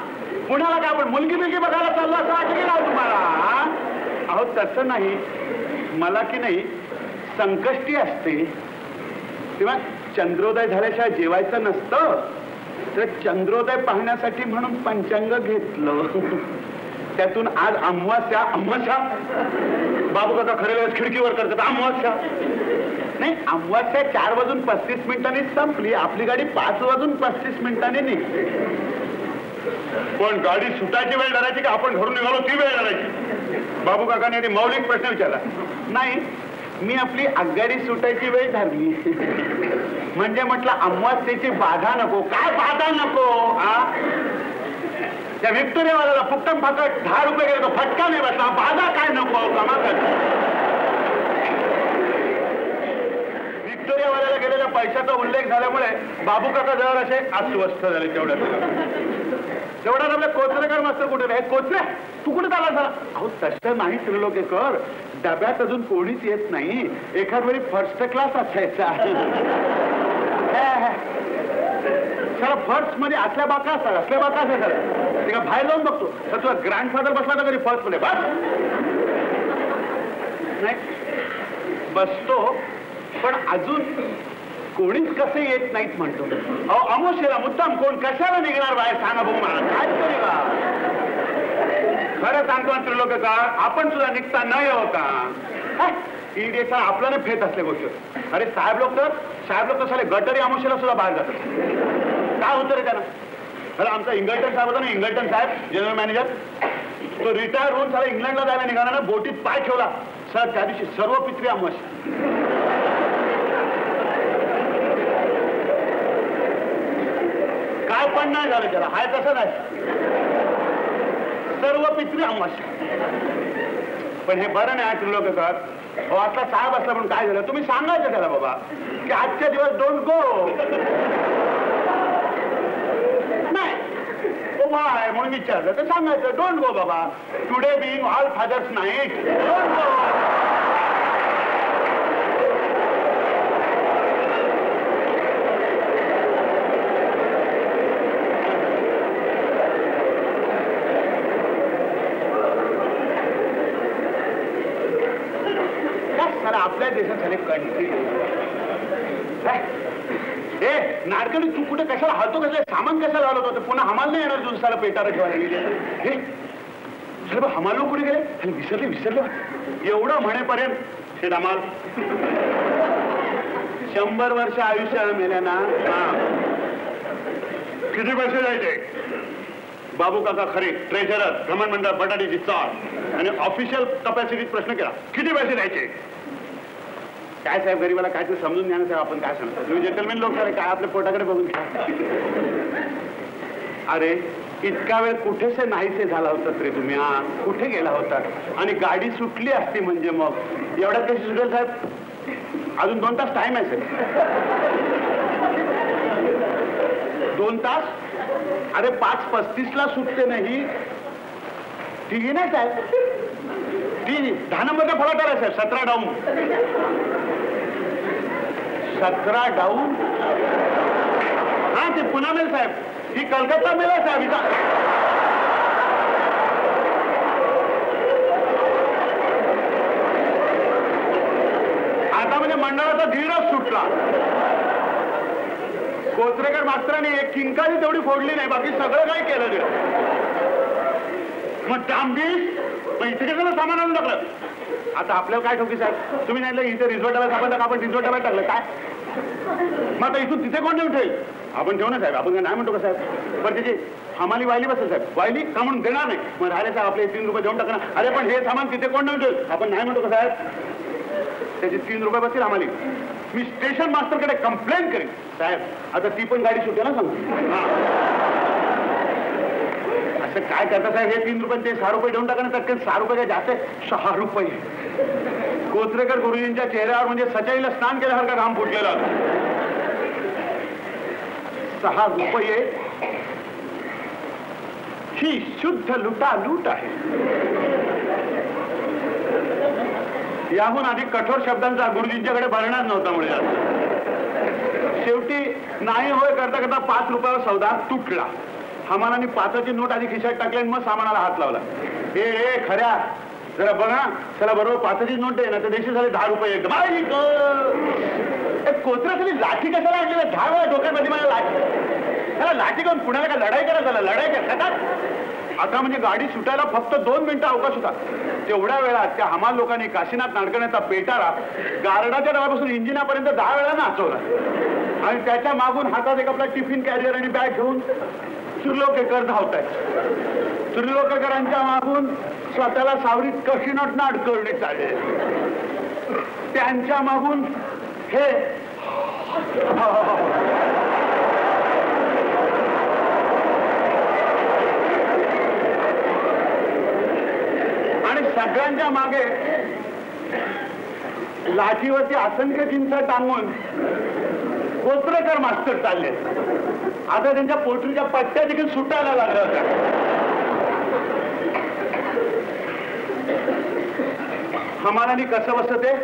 कुणाला काय आपण मुलगी मुलगी बघायला चाललो असं वाटलं ना तुम्हाला अहो तसं नाही. मला की नाही संकष्टी असते. तेव्हा चंद्रोदय झाल्याशिवाय जेवायचं नसतं. तर चंद्रोदय पाहण्यासाठी म्हणून पंचांग घेतलं. त्यातून आज अमावास्या अमावास्या. बाबू काका खरे वेळेस खिडकीवर करतात अमावास्या. नाही अमावास्या चार वाजून पस्तीस मिनिटांनी संपली. आपली गाडी पाच वाजून पस्तीस मिनिटांनी निघते पण गाडी सुटायची वेळ धरायची की? आपण घरून निघालो ती वेळ धरायची. बाबू काकाने आधी मौलिक प्रश्न विचारला. नाही मी आपली आगगाडी सुटायची वेळ धरली. म्हणजे म्हटलं अमावास्येची बाधा नको. काय बाधा नको आ? त्या विक्टोरियावाल्याला फुक्कम फाकट दहा रुपये गेले तो फटका नाही बसला. बाधा काय नको कमा व्हिक्टोरियावाल्याला गेलेल्या पैशाचा उल्लेख झाल्यामुळे बाबू काका जवळ असे अस्वस्थ झाले तेवढ्या तेवढ्यात आपल्या कोचरेकर मास्तर कुठे रे कोचरे तू कुठे चालला झाला अहो तसं नाही त्रिलोकेकर. डब्यात अजून कोणीच येत नाही. एखाद वेळी फर्स्ट क्लास असायचा. सर फर्स्टमध्ये असल्या बाका असतात असल्या बाका असतात सर ते का बाहेर जाऊन बघतो. तर ग्रँड ग्रँडफादर बसला तर कधी फर्स्टमध्ये? बस. बसतो पण अजून कोणीच कसे येत नाहीत म्हणतो. अहो अमोशेला मुद्दाम कोण कशाला निघणार बाहेर सांगा बघू मला. काय तरी बा. खरं सांगतो ना लोक का आपण सुद्धा निघता न येऊ का ईडीचा आपल्याला फेत असले गोष्ट. अरे साहेब लोक तर साहेब लोक तर साले गटरी अमोशेला सुद्धा बाहेर जातात. काय होतं रे त्याला अरे आमचा इंगल्टन साहेब होता ना इंग्लटन साहेब जनरल मॅनेजर तो रिटायर होऊन साला इंग्लंडला जायला निघाला ना बोटीत पाय ठेवला. सर त्या दिवशी सर्व पित्री अमावस्या काय पण नाही झालं त्याला हाय तसं नाही. सर्व पित्री अमावस्या पण हे बरं नाही त्रिलोक सर. अहो आता साहेब असला पण काय झालं? तुम्ही सांगायचं त्याला बाबा की आजच्या दिवस डोंट गो नाही उपमा आहे म्हणून विचारलं. तर सांगायचं डोंट गो बाबा today being all fathers night don't go झाले कंट्री ए नाडकडी तू कुठे कशाला हलतो कसं सामान कशाला घालत होतं? पुन्हा हमाल नाही येणार दुसऱ्याला पेटारा ठेवायला गेले. हे कुठे गेले? आणि विसरले विसरले एवढं म्हणेपर्यंत हे धमाल. शंभर वर्ष आयुष्य मेल्या ना. हा. किती पैसे जायचे बाबू काका खरे ट्रेझरर भ्रमण मंडळ बटाट्याची चाळ. आणि ऑफिशियल कपॅसिटीत प्रश्न केला. किती पैसे द्यायचे? काय साहेब गरीबाला काय ते समजून घ्या ना साहेब आपण काय सांगतो? तुम्ही जेंटलमेन लोक सारे काय आपल्या पोटाकडे बघून घ्या. अरे इतका वेळ कुठेसे नाहीसे झाला होता रे तुम्ही हा? कुठे गेला होता? आणि गाडी सुटली असती म्हणजे मग? एवढ्यात कशी सुटेल साहेब? अजून दोन तास टाइम आहे साहेब. दोन तास? अरे पाच पस्तीस ला सुटते नाही ती नाही साहेब. ती दहा नंबरचा फळा करा साहेब सतरा डाऊन. सतरा डाऊन. हा ते पुन्हा मेल साहेब. ही कलकत्ता मेल आहे साहेब हिचा आता म्हणजे मंडळाचा धीरच सुटला. कोचरेकर मास्तराने एक किंकाची तेवढी फोडली नाही बाकी सगळं काय केलं मग डांबी मग इथे कशाला सामान आणून टाकलं आता आपल्याला काय ठोकी साहेब? तुम्ही नाही इथे रिझॉर्ट डब्यात सामान आपण रिझॉर्ट डब्यात टाकलं. काय? मग आता इथून तिथे कोण नेऊन ठेवेल? आपण ठेवू ना साहेब आपण काय नाही म्हणतो का साहेब? पण त्याची हमाली वाहिली बसेल साहेब. वाहिली का म्हणून देणार नाही? मग राहिले साहेब आपले तीन रुपये देऊन टाकणार अरे पण हे सामान तिथे कोण नेऊन ठेवेल? आपण नाही म्हणतो का साहेब? त्याचे तीन रुपये बसतील आम्हाला. मी स्टेशन मास्टरकडे कंप्लेंट करेन. साहेब आता ती पण गाडी सुटेल ना सांगू. असं काय करता साहेब? हे तीन रुपये ते सहा रुपये देऊन टाका ना तर सहा रुपये काय जास्त सहा रुपये. कोचरेकर गुरुजींच्या चेहऱ्यावर म्हणजे सचाईला स्नान केल्यासारखा घाम फुटलेला सहा रुपये. ही शुद्ध लुटा लूट आहे. याहून अधिक कठोर शब्दांचा गुरुजींच्याकडे भरणार नव्हता म्हणजे शेवटी नाही होय करता करता पाच रुपयावर सौदा तुटला. हमानाने पाचाची नोट आधी खिशात टाकली आणि मग सामानाला हात लावला. ए ए खऱ्या. जरा बघा. चला बरोबर पाचाची नोट आहे ना तर देशी झाले दहा रुपये एकदम कोचरा खाली लाठी कशाला आणली ना? दहा वेळा डोक्यामध्ये मला लाठी. त्याला लाठी घेऊन पुण्याला काय लढाई करा झाला लढाई करतात आता म्हणजे गाडी सुटायला फक्त दोन मिनिटं अवकाश होता. तेवढ्या वेळात त्या हमाल लोकांनी काशीनाथ नाडकण्याचा पेटारा गार्डाच्या डब्यापासून इंजिनापर्यंत दहा वेळा नाचवला. आणि त्याच्या मागून हातात एक आपला टिफिन कॅरियर आणि बॅग घेऊन त्रिलोकेकर धावत आहेत त्रिलोकेकरांच्या मागून स्वतःला सावरीत कशी नटणं अडकवणे चालले. त्यांच्या मागून हे आणि सगळ्यांच्या मागे लाठीवरती असंख्य चिंच टांगून कोचरेकर मास्तर चालले. आता त्यांच्या पोटरीच्या पट्ट्या देखील सुटायला लागल्या होत्या. हमानाने कसं बसत ते?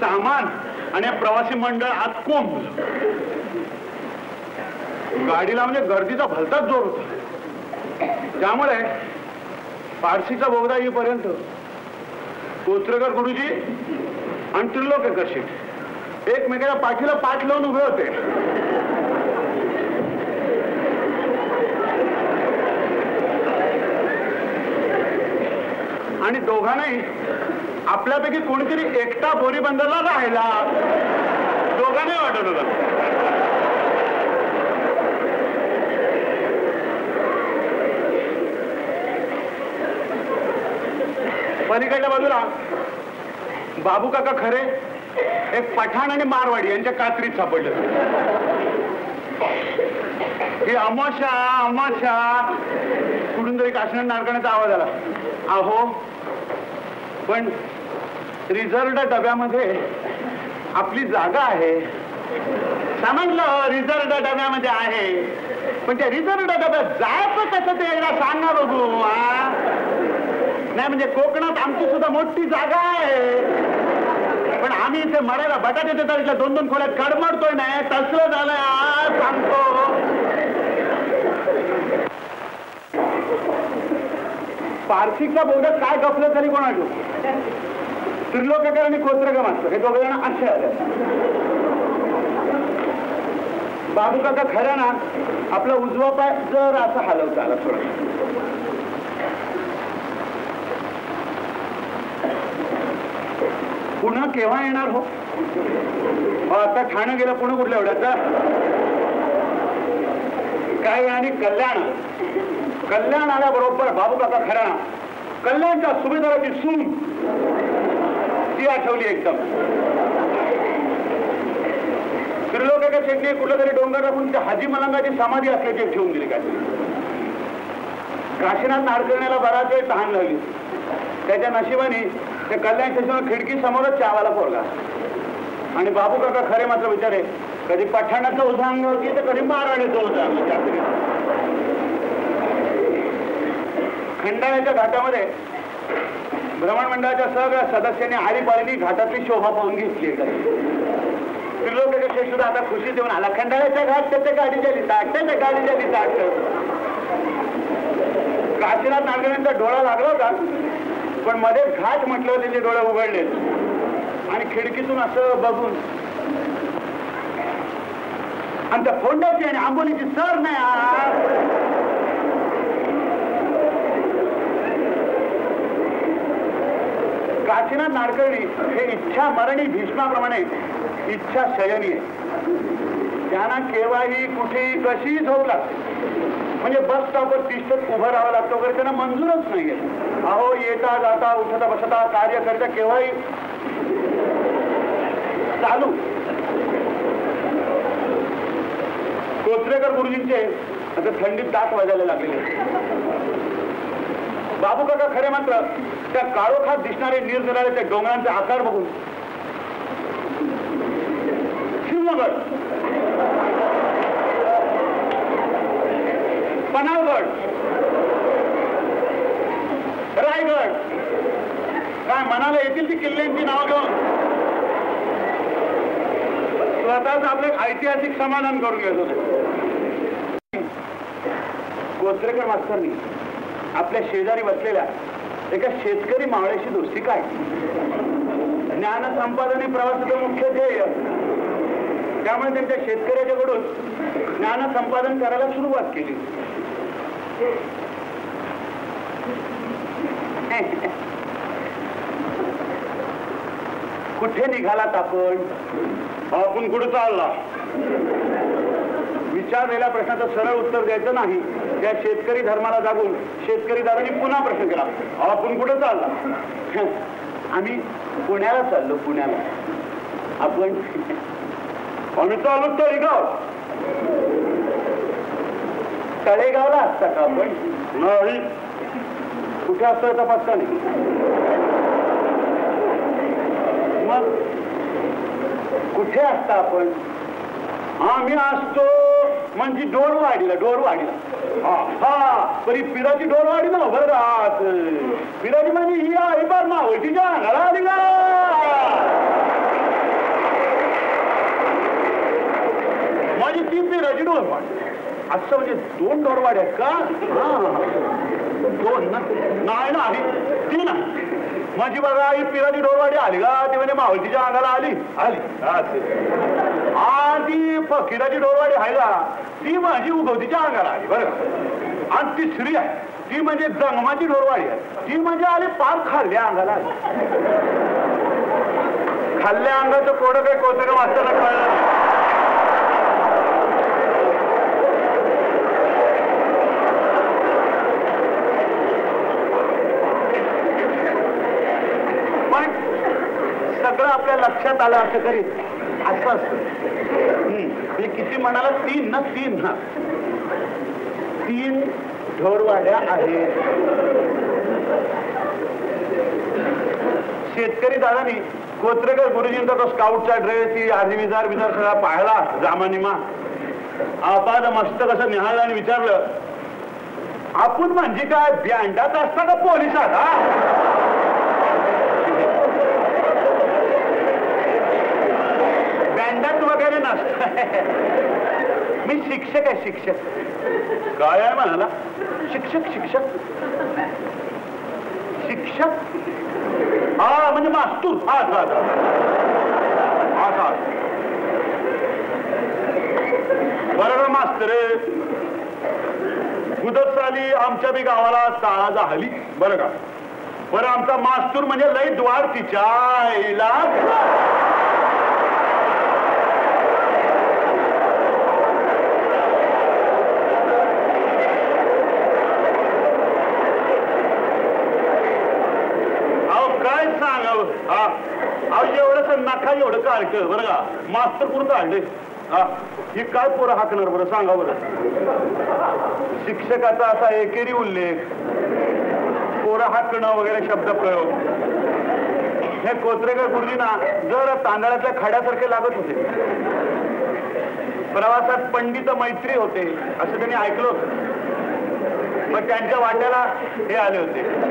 सामान आणि प्रवासी मंडळ आत कोण गाडीला म्हणजे गर्दीचा भलताच जोर होता. त्यामुळे पारशीचा बोगदा येईपर्यंत कोचरेकर गुरुजी आणि त्रिलोकेकर शेठ एकमेकाच्या पाठीला पाठ लावून उभे होते. आणि दोघांनाही आपल्यापैकी कोणीतरी एकटा बोरी बंदरला राहिला दोघांनाही वाटत होतं. पलीकडल्या बाजूला बाबू काका खरे एक पठाण आणि मारवाडी यांच्या कात्रीत सापडलं. ही अमाशा अमाशा. कुठून तरी काश्मीर नारकण्याचा आवाज आला. अहो पण रिझर्व डब्यामध्ये आपली जागा आहे. समजलं रिझर्व डब्यामध्ये आहे. पण त्या रिझर्व डब्यात जायचं कसं ते एकदा सांगा बघू नाही म्हणजे कोकणात आमची सुद्धा मोठी जागा आहे. पण आम्ही इथे मरायला बटाटे देतात इथल्या दोन दोन खोल्यात कडमडतोय नाही तसलं झालंय सांगतो. पार्थिकचा बोगदा काय गपलं तरी कोणाला त्रिलोककर आणि कोत्रगा मास्तर हे दोघे जण असे आले. बाबू काका खरं ना आपला उजवा पाय जर असा हलवता आला थोडा. पुन्हा केव्हा येणार हो? हो आता ठाणे गेलं पुणे कुठल्या एवढ्याचा काय आणि कल्याण. कल्याण आल्याबरोबर बाबू काका खरा. कल्याणच्या सुभेदाराची सून. ती आठवली एकदम. त्रिलोकाच्या शेटने कुठलं तरी डोंगर राखून त्या हाजी मलंगाची समाधी असल्याची ठेवून दिली काय काशीनाथ नाडकर्ण्याला बराच वेळ तहान लागली. त्याच्या नशिबाने त्या कल्याण स्टेशनवर खिडकी समोरच चावाला पोरला आणि बाबू काका खरे मात्र विचारे कधी पठाणाचं उदाहरण होती तर कधी महाराणीचं उदाहरण खंडाळ्याच्या घाटामध्ये भ्रमण मंडळाच्या सगळ्या सदस्यांनी आळीपाळीनी घाटातली शोभा पाहून घेतली त्रिलोकाच्या शेष सुद्धा आता खुशी देऊन आला. खंडाळ्याच्या घाट त्याच्या गाडी झाली ताट त्याच्या गाडी झाली ताट काशीनाथ नागरिकांचा डोळा लागला होता. पण मध्ये घाट म्हटलं त्याचे डोळे उघडले आणि खिडकीतून असं बघून. आणि त्या फोंडाची आणि आंबोलीची सर नाही आ. काशीनाथ नाडकर्णी हे इच्छा मरणी भीष्माप्रमाणे इच्छा शयनी आहे त्यांना केव्हाही कुठेही कशीही झोप लागते. म्हणजे बस स्टॉपवर तिष्ठत उभं राहावं लागतं वगैरे. त्यांना मंजूरच नाहीये. अहो येता जाता उठता बसता कार्य करता केव्हाही चालू. कोचरेकर गुरुजींचे आता थंडीत दात वाजायला लागलेले बाबू काका खरे मात्र त्या काळोखात दिसणारे निरनिराळे त्या डोंगरांचे आकार बघून. शिवनगर रायगड काय मनाला येतील ती किल्ल्यांची नाव घेऊन? स्वतःच आपलं ऐतिहासिक समाधान करून घेत होते मास्तरनी आपल्या शेजारी बसलेल्या एका शेतकरी मावळ्याशी दोस्ती काय ज्ञान संपादन प्रवासाचं मुख्य ध्येय. त्यामुळे त्यांच्या शेतकऱ्याच्याकडून ज्ञान संपादन करायला सुरुवात केली. कुठे निघालात आपण? आपण कुठे चालला? विचारलेल्या प्रश्नाचं सरळ उत्तर द्यायचं नाही. त्या शेतकरी धर्माला जागून शेतकरी दादांनी पुन्हा प्रश्न केला. आपण कुठे चालला? आम्ही पुण्याला चाललो पुण्याला. आपण आम्ही चालू तळेगाव तळेगावला असता का आपण? नाही. कुठे असतो पत्ता नाही. मग? कुठे असता आपण? आम्ही असतो म्हणजे डोरवाडीला डोरवाडीला. हा. हा परी पिराची डोरवाडी ना बरं राहत. पिराची म्हणजे ही आहे बार ना तिच्या अंगाला आली का? माझी ती पिराची डोरवाडी. असं म्हणजे दोन डोरवाडी आहेत का? दोन ना? नाही नाही ती ना. माझी बघा ही पिराची डोरवाडी आली का? ती म्हणजे मावळतीच्या अंगाला आली. आली. आधी ते. फकीराची डोरवाडी आहे का? ती माझी उगवतीच्या अंगाला आली बरं का? आणि तिसरी आहे. ती म्हणजे जंगमाची डोरवाडी आहे. ती म्हणजे आली पार खाल्ल्या अंगाला आली. खाल्ल्या अंगाचं कोडं काही कोणतं का वाचताना कळलं नाही. पण सगळं आपल्या लक्षात आलं असं करीत. असं असत हम्म. किती म्हणाला तीन ना तीन ना. तीन ढोरवाड्या आहेत. शेतकरी दादानी कोत्रेकर गुरुजींचा तो स्काउटचा ड्रेस ती आधी विचार विचार सगळा पाहिला जामानिमा आपाद मस्त कसं निहाळलं आणि विचारलं आपण म्हणजे काय ब्यांडात असता का पोलिसात हा बँडात वगैरे नसत मी शिक्षक आहे शिक्षक. काय आहे म्हणाला? शिक्षक शिक्षक. शिक्षक? हा म्हणजे मास्तूर. हा हा बरोबर मास्तर मुदत साली आमच्या बी गावाला शाळा झाली. बरं का? बरं आमचा मास्तूर म्हणजे लई द्वार तिच्या आईला अहो काय सांगावं हा अहो एवढंच नका एवढं काढतं बरं का? मास्तर कुठं काढले हा? ही काय पोरं हाकणार बरं? सांगा बरं. शिक्षकाचा असा एकेरी उल्लेख. पोरं हाकणं वगैरे शब्द प्रयोग. हे कोत्रेकर गुरुजींना जर तांदळातल्या खड्यासारखे लागत होते. प्रवासात पंडित मैत्री होते असं त्यांनी ऐकलं होतं. मग त्यांच्या वाट्याला हे आले होते.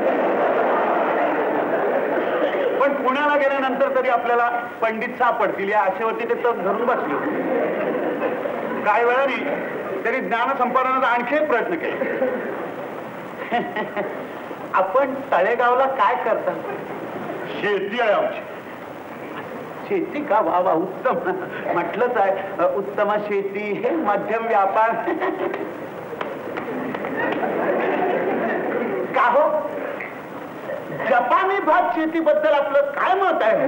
पण पुण्याला गेल्यानंतर तरी आपल्याला पंडित सापडतील या आशेवरती ते तग धरून बसले काय काही वेळाने तरी ज्ञान संपादनाचा आणखी एक प्रयत्न केला. आपण तळेगावला काय करता? शेती आहे आमची. शेती का? वा वा उत्तम. म्हटलंच आहे उत्तम शेती हे मध्यम व्यापार. का हो? जपानी भात शेतीबद्दल आपलं काय मत आहे?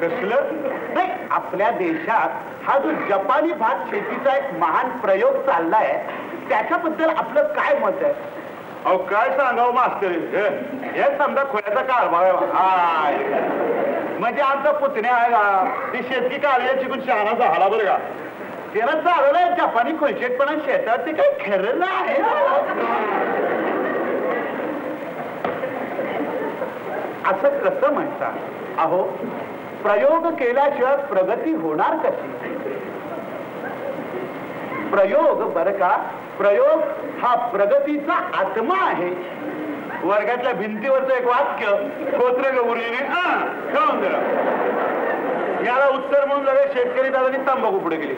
कसलं? नाही आपल्या देशात हा जो जपानी भात शेतीचा एक महान प्रयोग चाललाय त्याच्याबद्दल आपलं काय मत आहे? अहो काय सांगावं मास्तर? हे समजा खोऱ्याचा कारभार हाय. म्हणजे आमचा पुतण्या आहे का ती शेतकी काळ्या चिकून शहाणा झाला बरं का. त्याला चालवलंय जपानी खोलशेटपणा शेतात ते काही खरं नाही असं कसं म्हणता? अहो प्रयोग केल्याशिवाय प्रगती होणार कशी? प्रयोग बर का? प्रयोग हा प्रगतीचा आत्मा आहे. वर्गातल्या भिंतीवरचं एक वाक्य कोत्र गौरीने ठेवून दिलं. याला उत्तर म्हणून लगेच शेतकरी दादानी तंबाखू पुढे गेली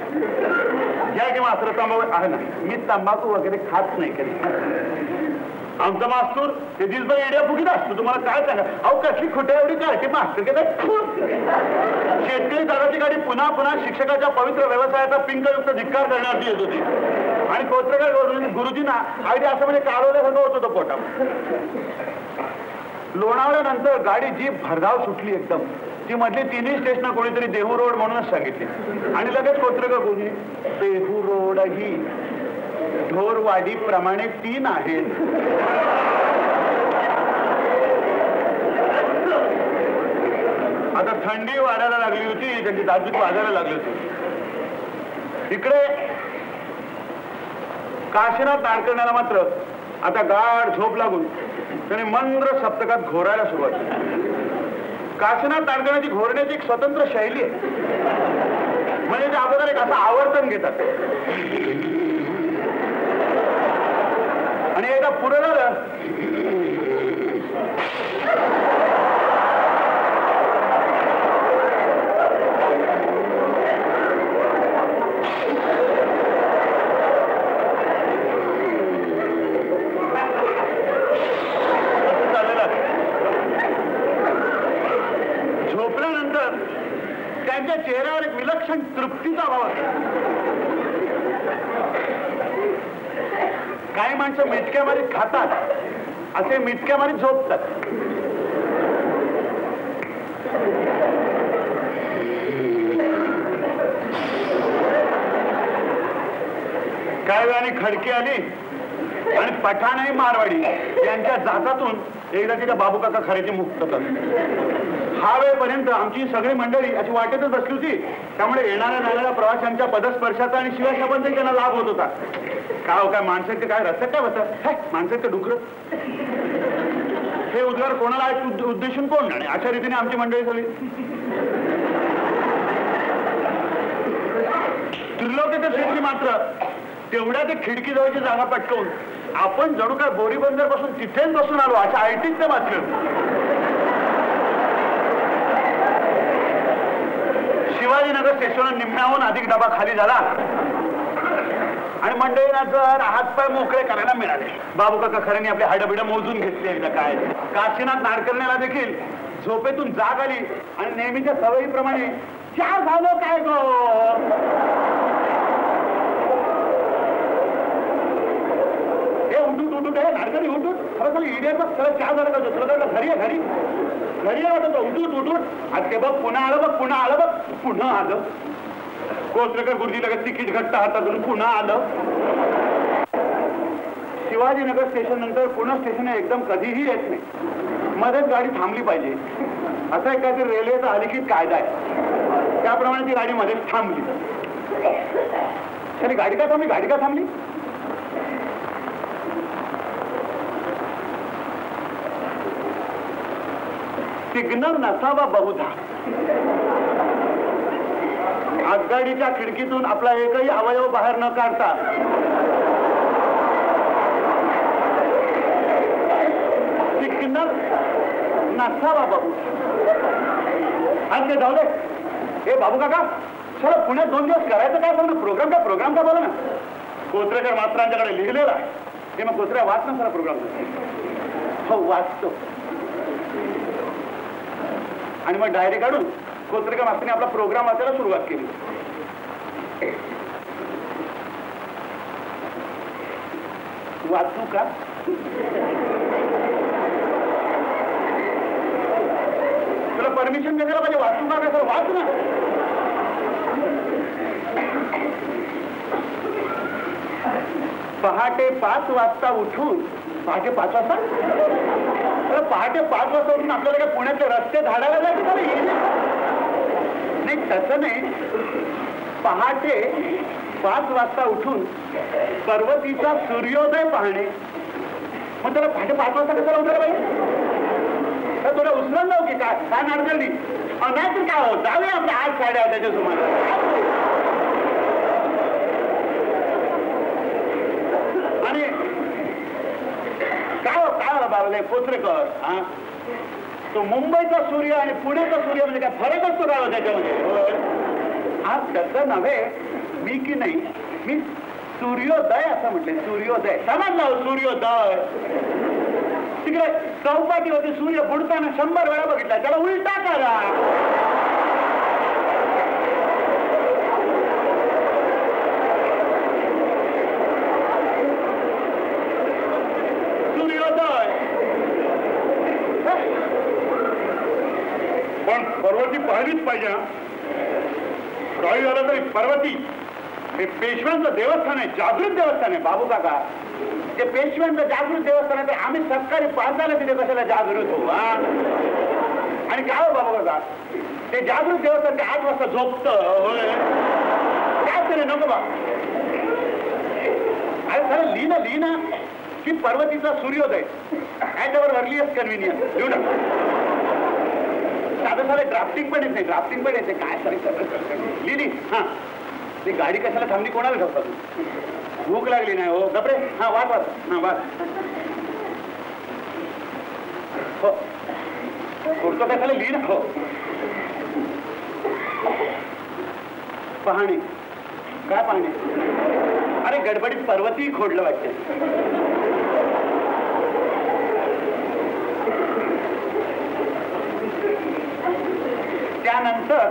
घ्या की मात्र तंबाखू आहे ना? मी तंबाखू वगैरे खात नाही कधी. आमचा मास्तूर ते दिसभर एडिया फुगीत असतो. तुम्हाला काय सांगा? अहो कसली खोट्या एवढी काढते मास्तर के शेतकरी दादाची गाडी पुन्हा पुन्हा शिक्षकाच्या पवित्र व्यवसायाचा पिंकयुक्त धिक्कार करण्यासाठी येत होती. आणि कोत्रकर गुरु- गुरुजींना अगदी असं म्हणजे काढवल्यासारखं होत होतं पोटा लोणावळ्यानंतर गाडी जीप भरधाव सुटली एकदम. ती मधली तिन्ही स्टेशन कोणीतरी देहू रोड म्हणूनच सांगितली. आणि लगेच कोत्रकर गुरुजी देहू रोड ही ढोरवाडी प्रमाणे तीन आहेत. आता थंडी वाढायला लागली होती त्यांची दाजूक वाजायला लागली होती. इकडे काशीनाथ नाडकर्ण्याला मात्र आता गाढ झोप लागून त्याने मंद्र सप्तकात घोरायला सुरुवात केली. काशीनाथ नाडकर्ण्याची घोरण्याची एक स्वतंत्र शैली आहे. म्हणजे ते अगोदर एक असं आवर्तन घेतात. आणि एकदा पुरं झालं चाललेलं आहे. झोपल्यानंतर त्यांच्या चेहऱ्यावर एक विलक्षण तृप्तीचा भाव असतो काही माणसं मिटक्या मारीत खातात. असे मिटक्या मारीत झोपतात. काय वेळाने खडकी आली आणि पठाण आणि मारवाडी यांच्या जातातून एकदा तिच्या बाबू काका खरेदी मुक्त हा वेळपर्यंत आमची सगळी मंडळी अशी वाटेतच बसली होती. त्यामुळे येणाऱ्या जाणाऱ्या प्रवाशांच्या पदस्पर्शाचा आणि शिवाय त्यांना लाभ होत होता. काय हो काय माणसाचं काय रस्त्यात काय बसत माणसाचं डुकर. हे उद्गार कोणाला उद्देशून कोण? नाही अशा रीतीने आमची मंडळी झाली त्रिलोकीच्या शेती मात्र तेवढ्या ते खिडकी जवळची जागा पटकवून आपण जणू काय बोरी बंदरपासून तिथेच बसून आलो अशा आयटीच मात्र. शिवाजीनगर स्टेशन निम्म्याहून अधिक डबा खाली झाला. आणि मंडळींना जर हातपाय मोकळे करायला मिळाले. बाबू काका खऱ्याने आपले हाडबिड मोजून घेतले एकदा काय. काशीनाथ नाडकर्ण्याला देखील झोपेतून जाग आली आणि नेहमीच्या सवयीप्रमाणे क्या झालं काय गो? हे उठून उठूट आहे नाडकरी उठून. खरं खरं इडियट खरं झालं का दुसरं झालं घरी आहे घरी. घरी आहे वाटत उठून उठून. आज ते बघ पुन्हा आलं बघ पुन्हा आलं बघ पुन्हा आलं. कोचरेकर गुरुजी लगेच तिकीट घट्ट हातातून पुन्हा आलं. शिवाजीनगर स्टेशन नंतर पुन्हा स्टेशन एकदम कधीही येत नाही. मध्येच गाडी थांबली पाहिजे. असा एक काहीतरी रेल्वेचा अलिखित कायदा आहे. त्याप्रमाणे ती गाडी मध्येच थांबली. तरी गाडी का थांबली? गाडी का थांबली? सिग्नल नसावा बहुधा. आगगाडीच्या खिडकीतून आपला एकही अवयव बाहेर न काढता. सिग्नल नसावा बाबू. आज ते जाऊ दे हे बाबू काका चला पुण्यात दोन दिवस करायचं काय सांग प्रोग्राम का प्रोग्राम का बोला ना कोत्रेकर मास्तरांच्याकडे लिहिलेलं आहे. हे मग कोत्र्या वाच ना सर प्रोग्राम. हो वाचतो. आणि मग डायरी काढून कोत्रेकर मास्तरांनी आपला प्रोग्राम वाचायला सुरुवात केली? वाचू का? तुला परमिशन द्यायला पाहिजे वाचू का? सर वाच ना. पहाटे पाच वाजता उठून पहाटे पाच वाजता? पहाटे पाच वाजता उठून आपल्याला काय पुण्यातले रस्ते झाडायला जायचं नाही तसं नाही. पहाटे पाच वाजता उठून पर्वतीचा सूर्योदय पाहणे. मग त्याला पहाटे पाच वाजता कसं उठायला पाहिजे? तर तुला उचलून जाऊ की काय? काय नाडकर्णी नाही. तर काय हो? जाऊया आपल्या आठ साडे त्याच्या सुमारे आणि काय हो? काय हो बाबा पोत्रेकर हा? तो मुंबईचा सूर्य आणि पुण्याचा सूर्य म्हणजे काय फरक असतो का हो त्याच्यामध्ये? होय. आज तसं नव्हे. मी की नाही? मी सूर्योदय असं म्हटलंय. सूर्योदय. समजला हो, सूर्योदय. तिकडे चौपाटीवरती सूर्य बुडताना शंभर वेळा बघितला. त्याला उलटा करा सूर्योदय पण पर्वती पाहिलीच पाहिजे ना काही पर्वती. हे पेशव्यांचं देवस्थान आहे जागृत देवस्थान आहे बाबू काका. ते पेशव्यांचं जागृत देवस्थान आहे आम्ही सकाळी पाहताना तिथे कशाला जागृत होऊ आणि काय हो बाबू काका? ते जागृत देवस्थान ते आठ वाजता झोपत होय? काय तरी नको बा. अरे खरं लिहिणं लिहिणं की पर्वतीचा सूर्योदय. त्याच्यावर अर्लिएस्ट कन्व्हिनियन्स लिहू नका. साधं साधं ड्राफ्टिंग पण येत नाही ड्राफ्टिंग पण नाही. काय सर लिहिली. हा. ती गाडी कशाला थांबली कोणाला ठेवता तू? भूक लागली नाही हो. गपरे हा वाट वाट हा वाट हो. पुढचं कशाला लिहि ना हो. पाहणे. काय पाहणे? अरे गडबडीत पर्वती खोडलं वाटते. त्यानंतर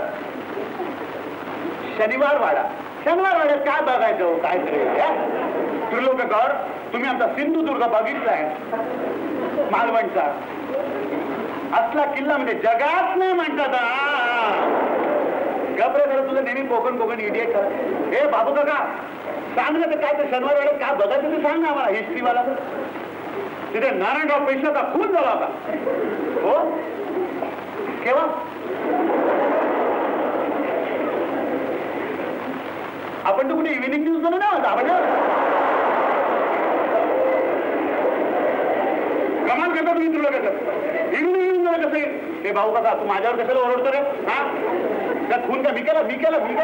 शनिवार वाडा. शनिवार वाड्यात काय बघायचं हो, काय त्रिलोककर तुम्ही आमचा सिंधुदुर्ग बघितलाय मालवणचा. असला किल्ला म्हणजे जगात नाही म्हणतात गबरे खरं तुझं नेहमी कोकण कोकण इडियट हे बाबू काका सांग ना ते काय ते शनिवार वाड्यात काय बघायचं ते सांग ना आम्हाला हिस्ट्रीवाला. तिथे नारायणराव पेशवाचा खून झाला होता. हो? केव्हा? आपण तर कुठे इव्हिनिंग न्यूजमध्ये नाही आपण कमाल करता तुम्ही तुला कसं? इव्हिनिंग न्यूज मला कसं आहे? हे भाऊ कसा तू माझ्यावर कशाला ओरडतो रे? हा? त्या खून का मी केला खून केला मी का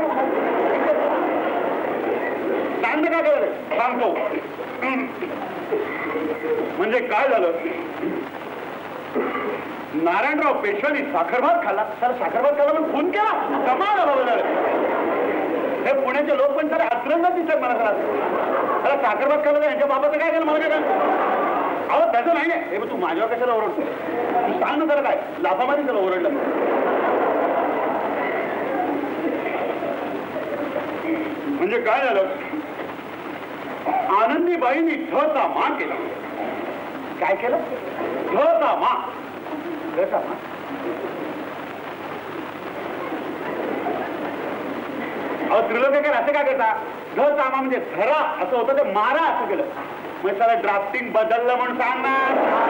सांग सांगतो. म्हणजे काय झालं? नारायणराव पेशवानी साखरभात खाल्ला. तर साखरभात खाल्ला पण खून केला? कमाल बाबा झालं. हे पुण्याचे लोक पण सारे अत्रंग दिसतात मला जरा. त्याला साखरबाद करायला यांच्या बाबाचं काय केलं मला काय? अहो त्याचं नाही हे तू माझ्यावर कशाला ओरडतो तू सांग ना काय. लाफामारी त्याला ओरडलं म्हणजे काय झालं? आनंदीबाईंनी ढचा मा केला. काय केलं? ढचा मा. ढचा मा. त्रिलोकेकर असं काय करता? घ चामा म्हणजे धरा असं होतं ते मारा असं केलं. मग त्याला ड्राफ्टिंग बदललं म्हणून सांगणार.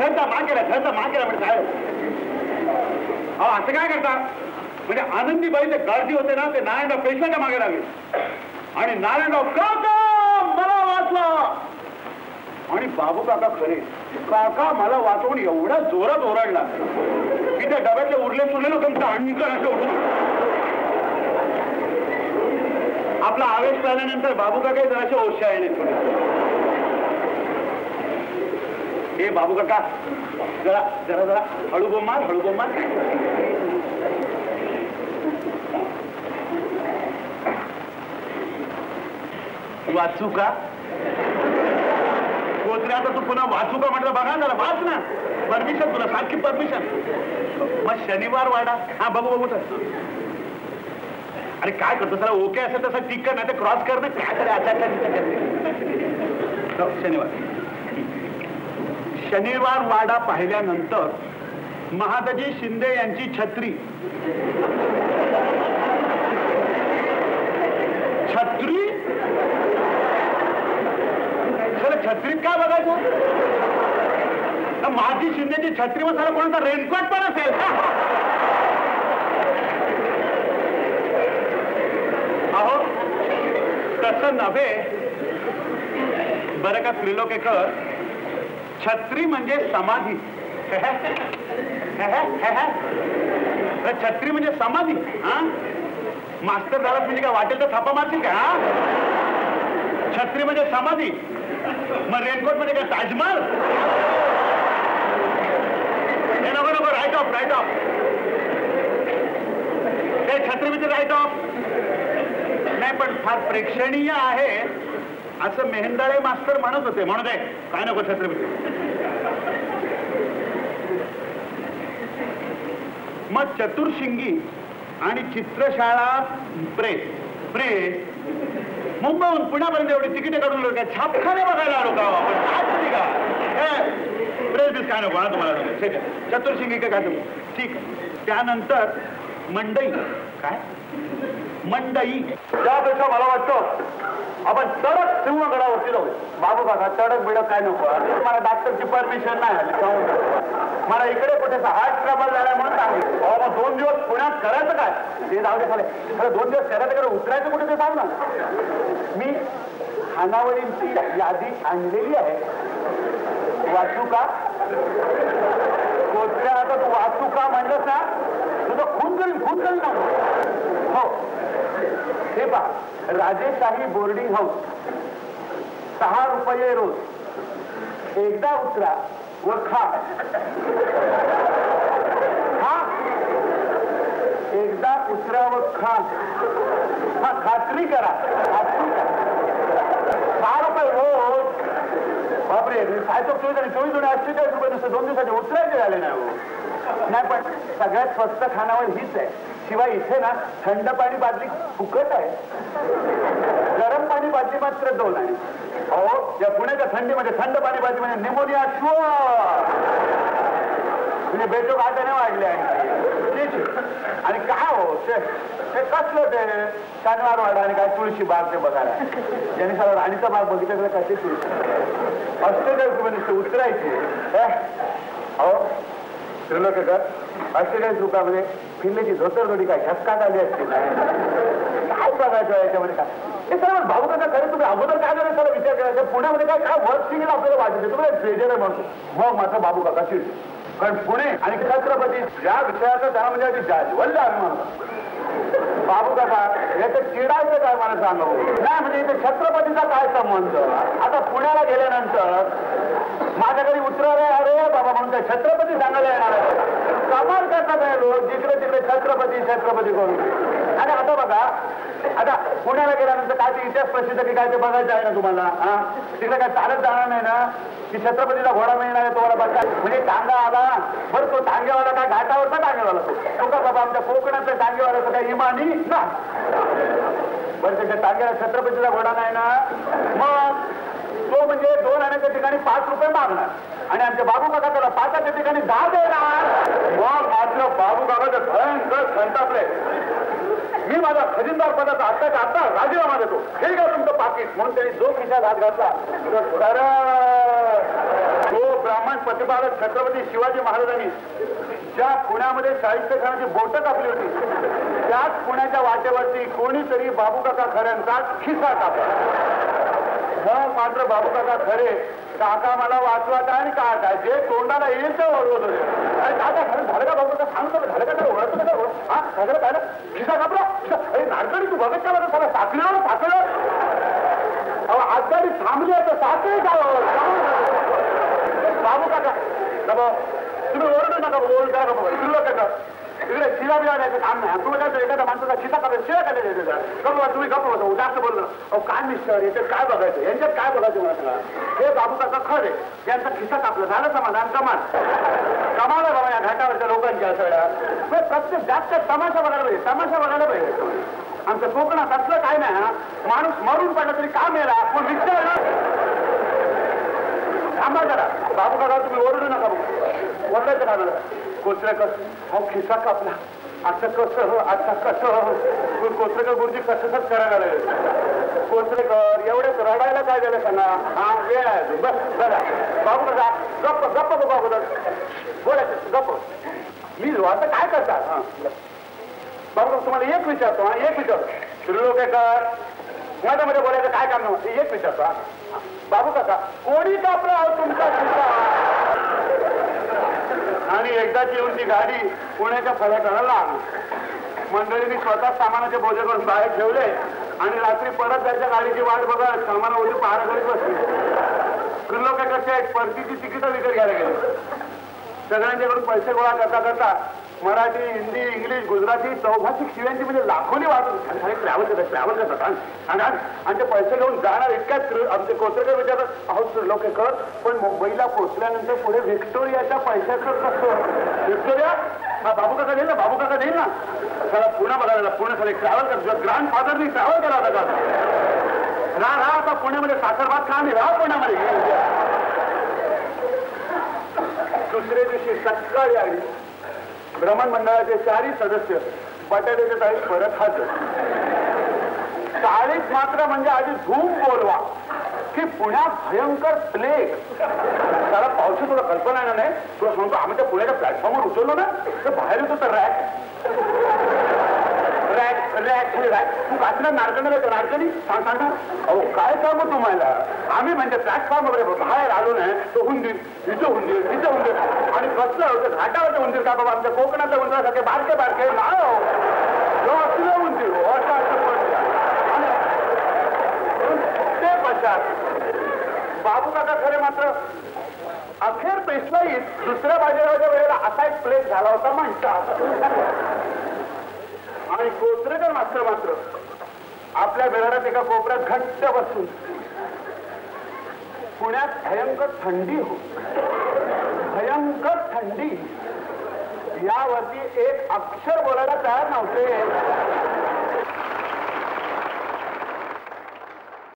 घरचा केला केला म्हणजे काय अहो असं काय करता? म्हणजे आनंदीबाई ते गर्दी होते ना ते नारायणराव पेशव्याच्या मागे लागले. आणि नारायणराव काका मला वाचला आणि बाबू काका खरे. काका मला वाचवून एवढा जोरात ओरडला. की त्या डब्यातले उरले सुरले लोक आपला आवेश झाल्यानंतर बाबू काका जराशे ओशाळले थोडे हे बाबू काका जरा जरा जरा हळू बोमार हळू बोमार वाचू का? कोचरे आता तू पुन्हा वाचू का म्हटलं बघा ना जरा वाच ना. परमिशन तुला सारखी परमिशन मग शनिवार वाडा. हा बघू बघू तर अरे काय करतो? सर ओके असेल तसं टिक कर नाही तर क्रॉस कर ना. काय करे आचार शनिवार. शनिवार वाडा पाहिल्यानंतर महादजी शिंदे यांची छत्री. छत्री? छत्रीत काय बघायचं? तर माझी शिंदेची छत्री मसाला कोणाचा रेनकोट पण असेल. अहो तसं नव्हे. बरं का त्रिलोकेकर? छत्री म्हणजे समाधी. छत्री म्हणजे समाधी हा? मास्तर झालास म्हणजे काय वाटेल तर थापा मारतील का छत्री म्हणजे समाधी. मग रेनकोटमध्ये काय ताजमहल? हे नको नको राईट ऑफ राईट ऑफ ते छत्रपती राईट ऑफ नाही पण फार प्रेक्षणीय आहे असं मेहंदाळे मास्टर म्हणत होते. म्हणून आहे काय नको छत्रपती. मग चतुर्शिंगी आणि चित्रशाळा प्रेस प्रेस मुंबईहून पुण्यापर्यंत एवढी तिकीट काढून लोक काय छापखाने बघायला आलो का आपण का प्रेस बीस काय नको तुम्हाला ठीक आहे. चतुर्शिंगी काय काय ठीक त्यानंतर मंडई. काय? मंडई. त्यापेक्षा मला वाटतं आपण तडक सिंहगडावरती जाऊ बाबू काका तडक बिडक काय नको. मला डॉक्टरची परमिशन नाही आली. मला इकडे कुठे हार्ट ट्रबल झालाय म्हणून सांगितलं. बाबा दोन दिवस पुण्यात करायचं काय? ते जाऊ दे खाले खरं दोन दिवस करायचं खरं उतरायचं कुठे ते सांग ना. मी खानावळींची यादी आणलेली आहे. वाचू का? कोचऱ्या आता तू वाचू का म्हणलंस ना? तुझं खून करीन खून करीन हो. हे पहा राजेशाही बोर्डिंग हाऊस. सहा रुपये रोज. एकदा उतरा व खा. एकदा उतरा व खा. हा खात्री करा. खात्री करा. सहा रुपये रोज. बापरे सायचो चोवीस आणि चोवीस दोन अठ्ठेचाळीस रुपये नुसते दोन दिवसाचे उतरायचे झाले नाही हो. नाही पण सगळ्यात स्वस्त खानावळ हीच आहे. शिवाय इथे ना थंड पाणी बादली फुकट आहे. गरम पाणी बादली मात्र दोन आहे. हो या पुण्याच्या थंडीमध्ये थंड पाणी बादली म्हणजे निमोनिया शुअर! म्हणजे बेटो घाटाने वाढले ठीक आहे. आणि काय हो ते कसलं ते शनिवार वाडा आणि काय तुळशी बाग ते बघायला? ज्यांनी सगळं राणीचा बाग बघितलं तर कसे तुळशी? असते रुपये उतरायचे? अहो त्रिलोकेकर ऑस्ट्रेलियन रुपयामध्ये किल्ल्याची धोतर जोडी काय झटकात आली असते? काय बघायचं याच्यामध्ये काय? हे सर भाऊ कसं खरं तुम्ही अगोदर काय करायचं त्याला विचार करायचा पुण्यामध्ये काय काय वर्क सिंगल आपल्याला वाटते तुम्हाला ट्रेजर म्हणतो मग माझं बाबू काका शिड कारण पुणे आणि छत्रपती या विषयाचा त्याला म्हणजे आधी जाज्वल्य अभिमान बाबू काका याचं चिडायचं काय मला सांगू? नाही म्हणजे इथे छत्रपतीचा काय संबंध? आता पुण्याला गेल्यानंतर माझ्या घरी उतरणार अरे बाबा म्हणून त्या छत्रपती सांगायला येणार आहे. कमाल करतात आहे लोक जिकडे तिकडे छत्रपती छत्रपती करून. आणि आता बघा. आता पुण्याला गेल्यानंतर काय ते इतिहास प्रसिद्ध की काय ते बघायचं आहे ना तुम्हाला हा? तिकडे काय चालत जाणार नाही ना? की छत्रपतीला घोडा मिळणार आहे तुम्हाला बघा म्हणजे टांगा आला. बरं तो टांगेवाला काय घाटावरचा टांगेवाला तो? तो का बाबा आमच्या कोकणातल्या टांगेवाल्याचा काय इमानी? ना. बरं त्याच्या टांग्याला छत्रपतीचा घोडा नाही ना. मग तो म्हणजे दोन आण्याच्या ठिकाणी पाच रुपये मागणार. आणि आमच्या बाबू काका त्याला पाचाच्या ठिकाणी दहा देणार. मग मात्र बाबू काकाचं भयंकर संतापले मी माझा खजिनदार पदाचा आत्ताच्या आत्ता राजीनामा देतो. हे का तुमचं पाकिट. म्हणून त्यांनी जो खिशात हात घातला. तर तो ब्राह्मण प्रतिपादक छत्रपती शिवाजी महाराजांनी ज्या पुण्यामध्ये साहित्य खानाची बोटं कापली होती त्याच पुण्याच्या वाटेवरती कोणीतरी बाबू काका खऱ्यांचा खिसा कापला. मग मात्र बाबू काका खरे काका मला वाचवायचा आणि काय काय जे तोंडाला येईल ते ओढवत होते. अरे काका खरं झालं का बाबू सांगतो झालं का? तर ओळखतो का? ओळख? हा सगळं काय खिसा कापला? खिसा. तू बघत का बरं सगळं साखळीवर साखळीवर? अहो आजगाडी थांबली आहे तर साखळी बाबू काका बाबा तुम्ही ओरडू नका ओरडू नका बाबा. तुला काका इकडे शिला बिला द्यायचं काम नाही तुला काय म्हणजे एखाद्या माणसाचा शिसा काढायचा शिला काय द्यायचं गप्प तुम्ही गप्प बसा जास्त बोललं अहो काय मिस्टर याच्यात काय बघायचं? यांच्यात काय बघायचं मला सांगा? हे बाबू काका खरे यांचा खिसा कापला झालं समाधान कमाल कमाल आहे बाबा या घाटावरच्या लोकांच्या सगळ्या प्रत्येक जास्त तमाशा बघायला पाहिजे तमाशा बघायला पाहिजे. आमच्या कोकणात असलं काय नाही माणूस मरून पडला तरी का मेला पण विचार थांबा जरा. बाबू काका तुम्ही ओरडू नका. ओरडायचं का मला? कस? हो खिसा कापला. असं कसं हो कसं? हो कोचरेकर गुरुजी कसंच करायला लागले? कोचरेकर एवढेच रडायला काय झालं सांगा हा वेळ आहे बस बघा बाबू कसा गप्प गप्प बघा अगोदर बोलायचं गप्प. मी आता काय करतात हा. बाबू तुम्हाला एक विचारतो हा एक विचारतो. त्रिलोकेकर माझ्यामध्ये बोलायचं काय काम नव्हतं एक विचारतो हा. बाबू काका कोणी कापला अहो तुमचा आणि एकदाच येऊन ती गाडी पुण्याच्या फलाटाला आणली मंडळींनी स्वतः सामानाचे बोजे करून बाहेर ठेवले आणि रात्री परत त्याच्या गाडीची वाट बघत सामानावरती पहारा करीत बसली. लोक कसे आहेत परतीची तिकीटं विकत घ्यायला गेले. सगळ्यांच्याकडून पैसे गोळा करता करता मराठी हिंदी इंग्लिश गुजराती चौभाषिक शिव्यांची म्हणजे लाखोनी वाटत ट्रॅव्हल करतात ट्रॅव्हल करतात आणि- आणि ते पैसे घेऊन जाणार इतक्यात आमचे कोचरेकर विचारतात अहो लोक कर पण मुंबईला पोहोचल्यानंतर पुढे व्हिक्टोरियाच्या पैशाचं कसं व्हिक्टोरिया? हा बाबू काका देईल ना बाबू काका देईल ना. त्याला पुणे बघायला पुणे सगळे ट्रॅव्हल करतो ग्रँड फादरनी ट्रॅव्हल केला होता का राहा राहा आता पुण्यामध्ये साखरभात खा आणि राहा पुण्यामध्ये. दुसऱ्या दिवशी सकाळी आली. भ्रमण मंडळाचे चारही सदस्य बटाट्याच्या चाळीत परत हजर चाळीत मात्र म्हणजे आधी धूम बोलवा की पुण्यात भयंकर प्लेग त्याला पावशी तुला कल्पना आहे नाही. तुला सांगतो आम्ही त्या पुण्याच्या प्लॅटफॉर्मवर उचललो ना तर बाहेर येतो तर रॅक. तू काचना नारकणीला येतो नारकणी सांग सांग अहो काय काम हो तुम्हाला? आम्ही म्हणजे प्लॅटफॉर्म वगैरे बाहेर आलो नाही तो हुंदीर इथं हुंदीर तिथं हुंदीर आणि कसलं होतं घाटावरचं हुंदीर का बाबा? आमच्या कोकणातल्या उंदरासारखे बारके बारके. ना हो. असलं हुंदीर हो, असं असं ते पश्चात बाबू काका खरे मात्र अखेर पेशवाईत दुसऱ्या बाजीरावाच्या वेळेला असा एक प्लेस झाला होता म्हणतात. आणि कोचरेकर मास्तर मात्र. आपल्या घरात एका कोपऱ्यात घट्ट बसून. पुण्यात भयंकर थंडी हो. भयंकर थंडी. यावरती एक अक्षर बोलायला तयार नव्हते.